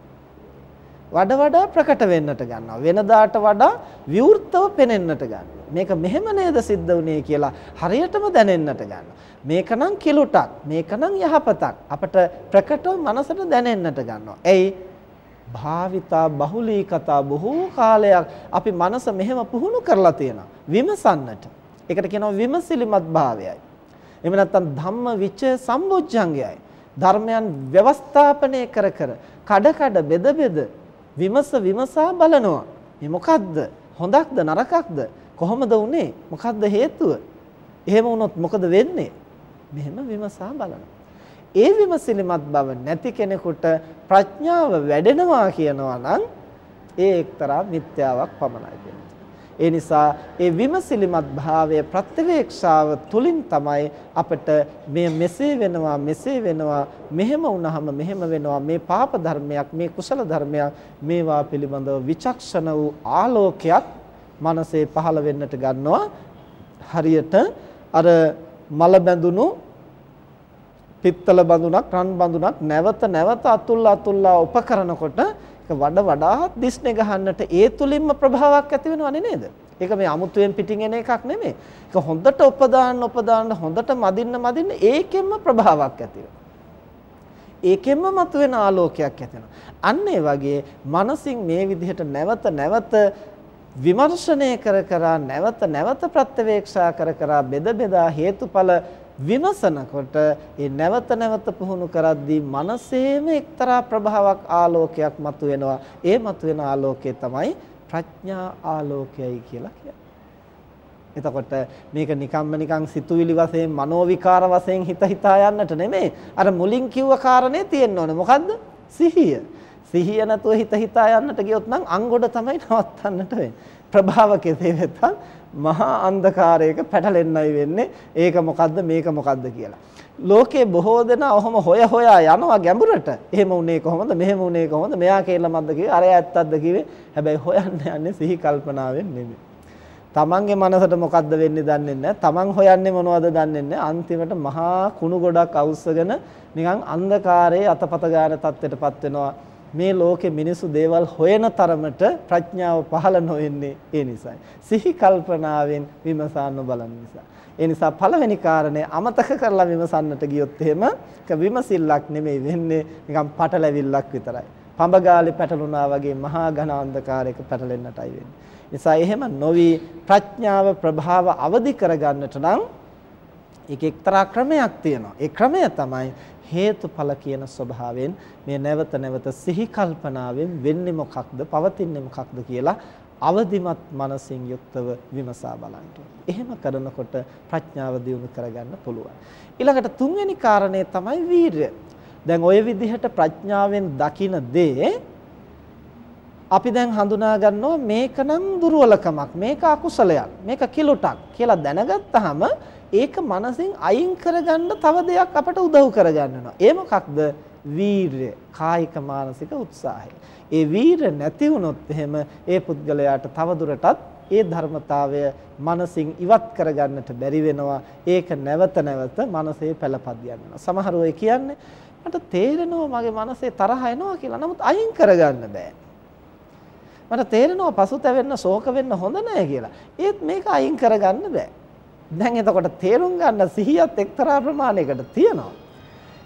වඩා වඩා ප්‍රකට වෙන්නට ගන්නවා. වෙනදාට වඩා විවෘතව පෙනෙන්නට ගන්නවා. මේක මෙහෙම නේද සිද්ධ වුනේ කියලා හරියටම දැනෙන්නට ගන්නවා. මේකනම් කිලුටක්, මේකනම් යහපතක් අපට ප්‍රකටව මනසට දැනෙන්නට ගන්නවා. එයි භාවිතා බහුලී කතා බොහෝ කාලයක් අපි මනස මෙහෙම පුහුණු කරලා තියෙනවා විමසන්නට. ඒකට කියනවා විමසිලිමත් භාවයයි. එහෙම නැත්නම් ධම්ම විචය සම්බොජ්ජංගයයි. ධර්මයන් ව්‍යවස්ථාපනය කර කර කඩ කඩ බෙද බෙද විමස විමසා බලනවා. මේ මොකද්ද? හොඳක්ද නරකක්ද? කොහොමද උනේ? මොකද්ද හේතුව? එහෙම වුණොත් මොකද වෙන්නේ? මෙහෙම විමසා බලනවා. ඒ විමසිලිමත් බව නැති කෙනෙකුට ප්‍රඥාව වැඩෙනවා කියනවා නම් ඒ එක්තරා මිත්‍යාවක් පමණයි ඒ නිසා ඒ විමසිලිමත් භාවය ප්‍රත්‍යවේක්ෂාව තුලින් තමයි අපිට මේ මෙසේ වෙනවා මෙසේ වෙනවා මෙහෙම වුණාම මෙහෙම වෙනවා මේ පාප ධර්මයක් මේ කුසල ධර්මයක් මේවා පිළිබඳව විචක්ෂණ වූ ආලෝකයක් මනසේ පහළ වෙන්නට ගන්නවා. හරියට අර මල බැඳුණු පිත්තල බඳුනක් රන් බඳුනක් නැවත නැවත අතුල්ලා අතුල්ලා උපකරනකොට ඒක වඩ වඩාත් දිස්නේ ගහන්නට ඒ තුලින්ම ප්‍රභාවයක් ඇති වෙනවනේ නේද? ඒක මේ අමුතුවෙන් පිටින් එන එකක් නෙමෙයි. ඒක හොඳට උපදාන්න උපදාන්න හොඳට මදින්න මදින්න ඒකෙන්ම ප්‍රභාවක් ඇති ඒකෙන්ම මතුවෙන ආලෝකයක් ඇති අන්න ඒ වගේ මනසින් මේ විදිහට නැවත නැවත විමර්ශනය කර කර නැවත නැවත ප්‍රත්‍යවේක්ෂා කර කර බෙද බෙදා හේතුඵල විමසනකොට ඒ නැවත නැවත පුහුණු කරද්දී මනසේම එක්තරා ප්‍රභාවක් ආලෝකයක් මතුවෙනවා. ඒ මතුවෙන ආලෝකය තමයි ප්‍රඥා ආලෝකයයි කියලා කියන්නේ. එතකොට මේක නිකම්ම නිකං සිතුවිලි වශයෙන් මනෝවිකාර වශයෙන් හිත හිතා යන්නට නෙමෙයි. අර මුලින් කිව්ව කාරණේ තියෙන්න ඕනේ. මොකද්ද? සිහිය. සිහිය නැතුව හිත හිතා යන්නට ගියොත් නම් අංගොඩ තමයි නවත්තන්නට වෙන්නේ. ප්‍රභාව කෙසේ වෙතත් මහා අන්ධකාරයක පැටලෙන්නයි වෙන්නේ. ඒක මොකද්ද මේක මොකද්ද කියලා. ලෝකේ බොහෝ දෙනා ඔහොම හොය හොයා යනවා ගැඹුරට. එහෙම උනේ කොහොමද? මෙහෙම උනේ කොහොමද? මෙයා කේලමක්ද කිව්වේ? අරයා ඇත්තක්ද කිව්වේ? හැබැයි හොයන්න යන්නේ සිහි කල්පනාවෙන් නෙමෙයි. තමන්ගේ මනසට මොකද්ද වෙන්නේ දන්නේ නැහැ. තමන් හොයන්නේ මොනවද දන්නේ නැහැ. අන්තිමට මහා කුණු ගොඩක් අවුස්සගෙන නිකන් අන්ධකාරයේ අතපත ගන්න තත්ත්වයටපත් වෙනවා. මේ ලෝකේ මිනිසු දේවල් හොයන තරමට ප්‍රඥාව පහළ නොවෙන්නේ ඒ නිසායි. සිහි කල්පනාවෙන් විමසා නොබලන නිසා. ඒ නිසා පළවෙනි කාරණය අමතක කරලා විමසන්නට ගියොත් එහෙම විමසිල්ලක් නෙමෙයි වෙන්නේ නිකන් පටලැවිල්ලක් විතරයි. පඹගාලේ පැටලුණා වගේ මහා ඝන අන්ධකාරයක පැටලෙන්නටයි වෙන්නේ. නිසා එහෙම නොවි ප්‍රඥාව ප්‍රභාව අවදි කරගන්නට නම් ඒක එක්තරා ක්‍රමයක් තියෙනවා. ඒ ක්‍රමය තමයි හේතුඵල කියන ස්වභාවයෙන් මේ නැවත නැවත සිහි කල්පනාවෙන් වෙන්නේ මොකක්ද පවතින්නේ මොකක්ද කියලා අවදිමත් මනසින් යුක්තව විමසා බලන්න. එහෙම කරනකොට ප්‍රඥාව දියුණු කරගන්න පුළුවන්. ඊළඟට තුන්වෙනි කාරණය තමයි වීරය. දැන් ওই විදිහට ප්‍රඥාවෙන් දකින දේ අපි දැන් හඳුනා ගන්නවා මේකනම් දුර්වලකමක් මේක අකුසලයක් මේක කිලුටක් කියලා දැනගත්තාම ඒක මනසින් අයින් කරගන්න තව දෙයක් අපට උදව් කරගන්නවා. ඒ මොකක්ද? වීරය කායික මානසික උත්සාහය. ඒ වීර නැති වුණොත් එහෙම ඒ පුද්ගලයාට තවදුරටත් ඒ ධර්මතාවය මනසින් ඉවත් කරගන්නට බැරි වෙනවා. ඒක නැවත නැවත මනසේ පළපදියම් වෙනවා. සමහර අය කියන්නේ මට තේරෙනවා මගේ මනසේ තරහ එනවා කියලා. නමුත් අයින් කරගන්න බෑ. මට තේරෙනවා පසුතැවෙන්න ශෝක වෙන්න හොඳ නැහැ කියලා. ඒත් මේක අයින් කරගන්න බෑ. දැන් එතකොට තේරුම් ගන්න සිහියත් එක්තරා ප්‍රමාණයකට තියෙනවා.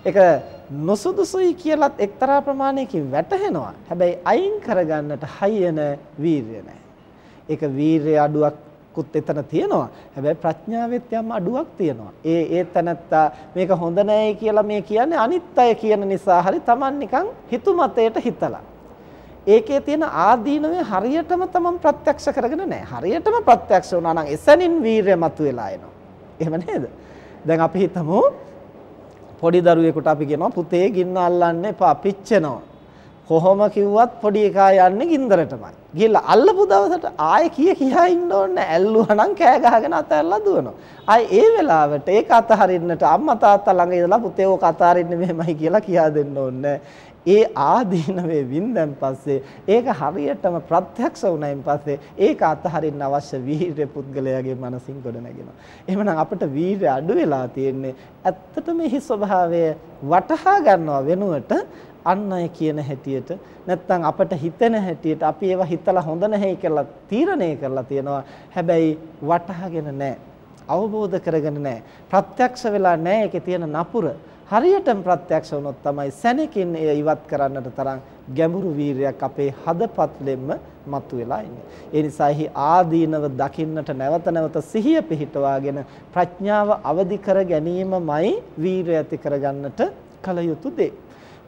ඒක නොසුදුසුයි කියලත් එක්තරා ප්‍රමාණයකින් වැටහෙනවා. හැබැයි අයින් කරගන්නට හයියන වීරිය නැහැ. ඒක වීරිය අඩුවක් කුත් එතන තියෙනවා. හැබැයි ප්‍රඥාවෙත් යම් අඩුවක් තියෙනවා. ඒ ඒ තැනත්තා මේක හොඳ නැහැ කියලා මේ කියන්නේ අනිත් අය කියන නිසා හරි Taman නිකන් හිතුමතේට හිතලා. ඒකේ තියෙන ආදීනවේ හරියටම තමන් ප්‍රත්‍යක්ෂ කරගෙන නැහැ. හරියටම ප්‍රත්‍යක්ෂ වුණා නම් එසැනින් වීරය මතුවලා එනවා. එහෙම නේද? දැන් අපි හිතමු පොඩි දරුවෙකුට අපි කියනවා පුතේ ගින්න අල්ලන්න එපා පිච්චෙනවා. කොහොම කිව්වත් පොඩි එකා යන්නේ ගින්දරටමයි. ගිහලා අල්ලපු දවසට ආයෙ කිය කියා ඉන්න ඕනේ ඇල්ලුවා නම් කෑ ගහගෙන අතහැරලා දුවනවා. ආයෙ ඒ වෙලාවට ඒක අතහරින්නට අම්මා තාත්තා ළඟ ඉඳලා පුතේ ඕක අතහරින්න මෙහෙමයි කියලා කියා දෙන්න ඕනේ. ඒ ආදීනවේ වින්දන් පස්සේ ඒක හරියටම ප්‍රත්‍යක්ෂ වුණයින් පස්සේ ඒක අතහරින්න අවශ්‍ය වීරිය පුද්ගලයාගේ මනසින් ගොඩ නැගෙනවා. එහෙමනම් අපිට වීරිය අඩු වෙලා තියෙන්නේ ඇත්තටම එහි ස්වභාවය වටහා ගන්නවා වෙනුවට අන් අය කියන හැටියට නැත්නම් අපට හිතෙන හැටියට අපි ඒවා හිතලා හොඳ නැහැ කියලා තීරණය කරලා තියෙනවා. හැබැයි වටහාගෙන නැහැ. අවබෝධ කරගෙන නැහැ. ප්‍රත්‍යක්ෂ වෙලා නැහැ ඒකේ තියෙන නපුර. හරියටම ප්‍රත්‍යක්ෂ වුණොත් තමයි සැනකින් එය ඉවත් කරන්නට තරම් ගැඹුරු වීරයක් අපේ හදපත්ලෙම මතුවලා ඉන්නේ. ඒ නිසා එහි ආදීනව දකින්නට නැවත නැවත සිහිය පිහිටවාගෙන ප්‍රඥාව අවදි කර ගැනීමමයි වීරය ඇති කරගන්නට කල යුතු දේ.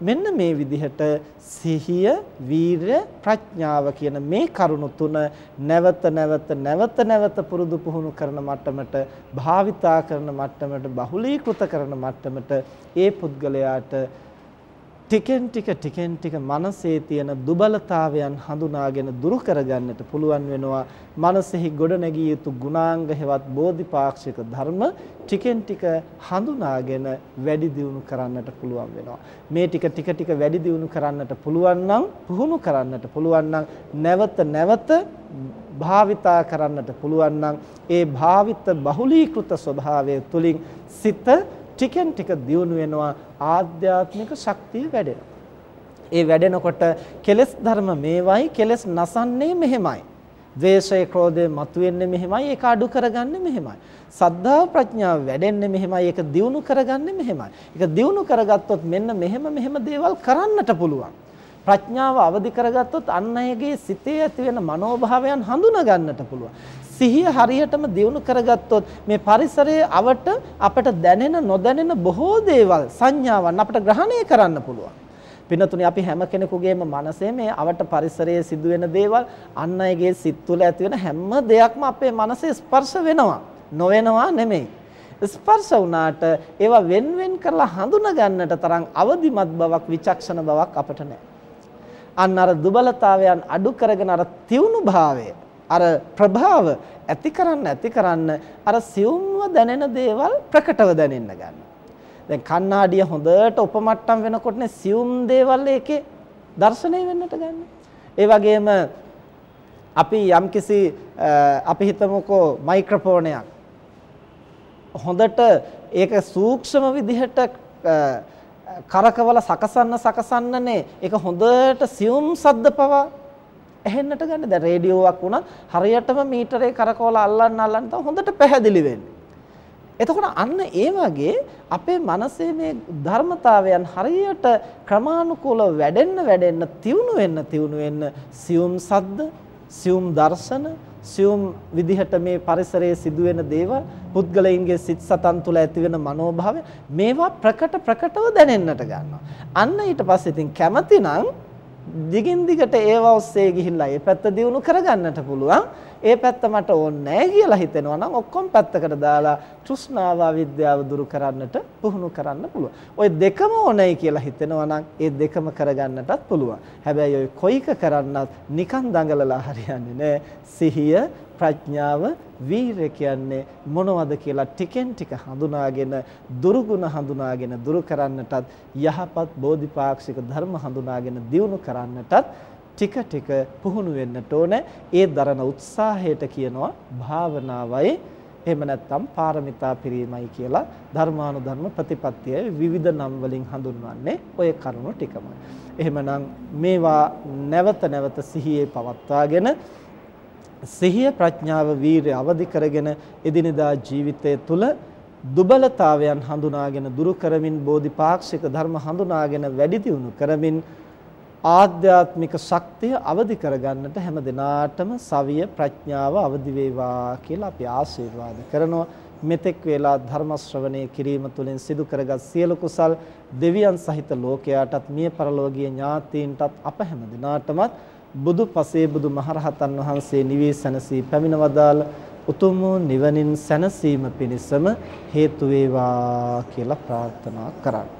මෙන්න මේ විදිහට සිහිය, වීරය, ප්‍රඥාව කියන මේ කරුණු තුන නැවත නැවත නැවත නැවත පුරුදු පුහුණු කරන මට්ටමට භාවිතා කරන මට්ටමට බහුලීකృత කරන මට්ටමට ඒ පුද්ගලයාට ටිකෙන් ටික ටිකෙන් ටික මනසේ තියෙන දුබලතාවයන් හඳුනාගෙන දුරු කරගන්නට පුළුවන් වෙනවා. මනසෙහි ගොඩනැගිය යුතු ගුණාංග හෙවත් බෝධිපාක්ෂික ධර්ම ටිකෙන් ටික හඳුනාගෙන වැඩි දියුණු කරන්නට පුළුවන් වෙනවා. මේ ටික ටික ටික වැඩි දියුණු කරන්නට පුළුවන් නම් පුහුණු කරන්නට පුළුවන් නම් නැවත නැවත භාවිතා කරන්නට පුළුවන් නම් ඒ භාවිත බහුලීකృత ස්වභාවය තුලින් සිත ටිකෙන් ටික දියුණු වෙනවා. ආධ්‍යාත්මික ශක්තිය වැඩෙනවා. ඒ වැඩෙනකොට කෙලෙස් ධර්ම මේවයි කෙලෙස් නසන්නේ මෙහෙමයි. ද්වේෂය, ක්‍රෝධය මතුවෙන්නේ මෙහෙමයි, ඒක අඩු කරගන්නේ මෙහෙමයි. සද්ධා ප්‍රඥාව වැඩෙන්නේ මෙහෙමයි, ඒක දියුණු කරගන්නේ මෙහෙමයි. ඒක දියුණු කරගත්තොත් මෙන්න මෙහෙම මෙහෙම දේවල් කරන්නට පුළුවන්. ප්‍රඥාව අවදි කරගත්තොත් අන් අයගේ සිතේ ඇති වෙන මනෝභාවයන් හඳුනා ගන්නට පුළුවන්. සිහිය හරියටම දියුණු කරගත්තොත් මේ පරිසරයේ අවට අපට දැනෙන නොදැනෙන බොහෝ දේවල් සංඥාවන් අපට ග්‍රහණය කරන්න පුළුවන්. පින්නතුනි අපි හැම කෙනෙකුගේම මනසේ මේ අවට පරිසරයේ සිදුවෙන දේවල් අන් අයගේ සිත් තුළ ඇති වෙන හැම දෙයක්ම අපේ මනසේ ස්පර්ශ වෙනවා. නොවෙනවා නෙමෙයි. ස්පර්ශ වුණාට ඒවා වෙන් වෙන් කරලා හඳුනා ගන්නට තරම් අවදිමත් බවක් විචක්ෂණ බවක් අපට නැහැ. අන්න අර දුබලතාවයන් අඩු කරගෙන අර තියුණු භාවය අර ප්‍රභාව ඇති කරන්න ඇති කරන්න අර සියුම්ව දැනෙන දේවල් ප්‍රකටව දැනෙන්න ගන්නවා. දැන් කණ්ණාඩිය හොඳට උපමට්ටම් වෙනකොටනේ සියුම් දේවල් ඒකේ දැర్శණය වෙන්නට ගන්න. ඒ වගේම අපි යම්කිසි අපි හිතමුකෝ මයික්‍රොෆෝනයක් හොඳට ඒක සූක්ෂම විදිහට කරකවල සකසන්න සකසන්නනේ ඒක හොඳට සියුම් සද්ද පවා ඇහෙන්නට ගන්න. දැන් රේඩියෝවක් වුණත් හරියටම මීටරේ කරකවල අල්ලන්න අල්ලන්න තව හොඳට පැහැදිලි වෙන්නේ. එතකොට අන්න ඒ වගේ අපේ මනසේ මේ ධර්මතාවයන් හරියට ක්‍රමානුකූලව වැඩෙන්න වැඩෙන්න තියුණු වෙන්න තියුණු වෙන්න සියුම් සද්ද, සියුම් දර්ශන, සියුම් විදිහට මේ පරිසරයේ සිදුවෙන දේවල් පුද්ගලයින්ගේ සිත් සතන් තුළ ඇතිවෙන මනෝභාවය මේවා ප්‍රකට ප්‍රකටව දැනෙන්නට ගන්නවා. අන්න ඊට පස්සේ ඉතින් කැමතිනම් දිගින් දිගට ඒව ඔස්සේ ගිහිල්ලා ඒ පැත්ත දියුණු කරගන්නට පුළුවන්. ඒ පැත්ත මට ඕනේ නැහැ කියලා හිතෙනවා නම් ඔක්කොම පැත්තකට දාලා තෘෂ්ණාව විද්‍යාව දුරු කරන්නට පුහුණු කරන්න පුළුවන්. ওই දෙකම ඕනයි කියලා හිතෙනවා නම් ඒ දෙකම කරගන්නටත් පුළුවන්. හැබැයි ওই කොයික කරන්නත් නිකන් දඟලලා හරියන්නේ නැහැ. සිහිය ප්‍රඥාව වීරය කියන්නේ මොනවද කියලා ටිකෙන් ටික හඳුනාගෙන දුරුගුණ හඳුනාගෙන දුරු කරන්නටත් යහපත් බෝධිපාක්ෂික ධර්ම හඳුනාගෙන දියුණු කරන්නටත් ටික ටික පුහුණු වෙන්නට ඕනේ. ඒ දරන උත්සාහයට කියනවා භාවනාවයි එහෙම නැත්නම් පාරමිතා පිරීමයි කියලා ධර්මානුධර්ම ප්‍රතිපත්තිය විවිධ නම් වලින් හඳුන්වන්නේ ඔය කරුණු ටිකමයි. එහෙමනම් මේවා නැවත නැවත සිහියේ පවත්වාගෙන සිහිය ප්‍රඥාව වීරිය අවදි කරගෙන එදිනෙදා ජීවිතය තුළ දුබලතාවයන් හඳුනාගෙන දුරු කරමින් බෝධිපාක්ෂික ධර්ම හඳුනාගෙන වැඩි දියුණු කරමින් ආධ්‍යාත්මික ශක්තිය අවදි කරගන්නට හැම දිනාටම සවිය ප්‍රඥාව අවදි වේවා කියලා අපි ආශිර්වාද කරනවා මෙතෙක් වේලා ධර්ම ශ්‍රවණය කිරීම තුළින් සිදු කරගත් සියලු කුසල් දෙවියන් සහිත ලෝකයාටත් මිය පරලෝකීය ඥාතීන්ටත් අප හැම දිනාටමත් බුදු පසේ බුදු මහරහතන් වහන්සේ නිවී සැනසී පැමිණවදාල උතුම් නිවනින් සැනසීම පිණිසම හේතු වේවා කියලා ප්‍රාර්ථනා කරා.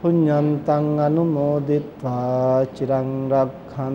පුඤ්ඤන්තං අනුමෝදිත්වා චිරං රක්ඛන්තු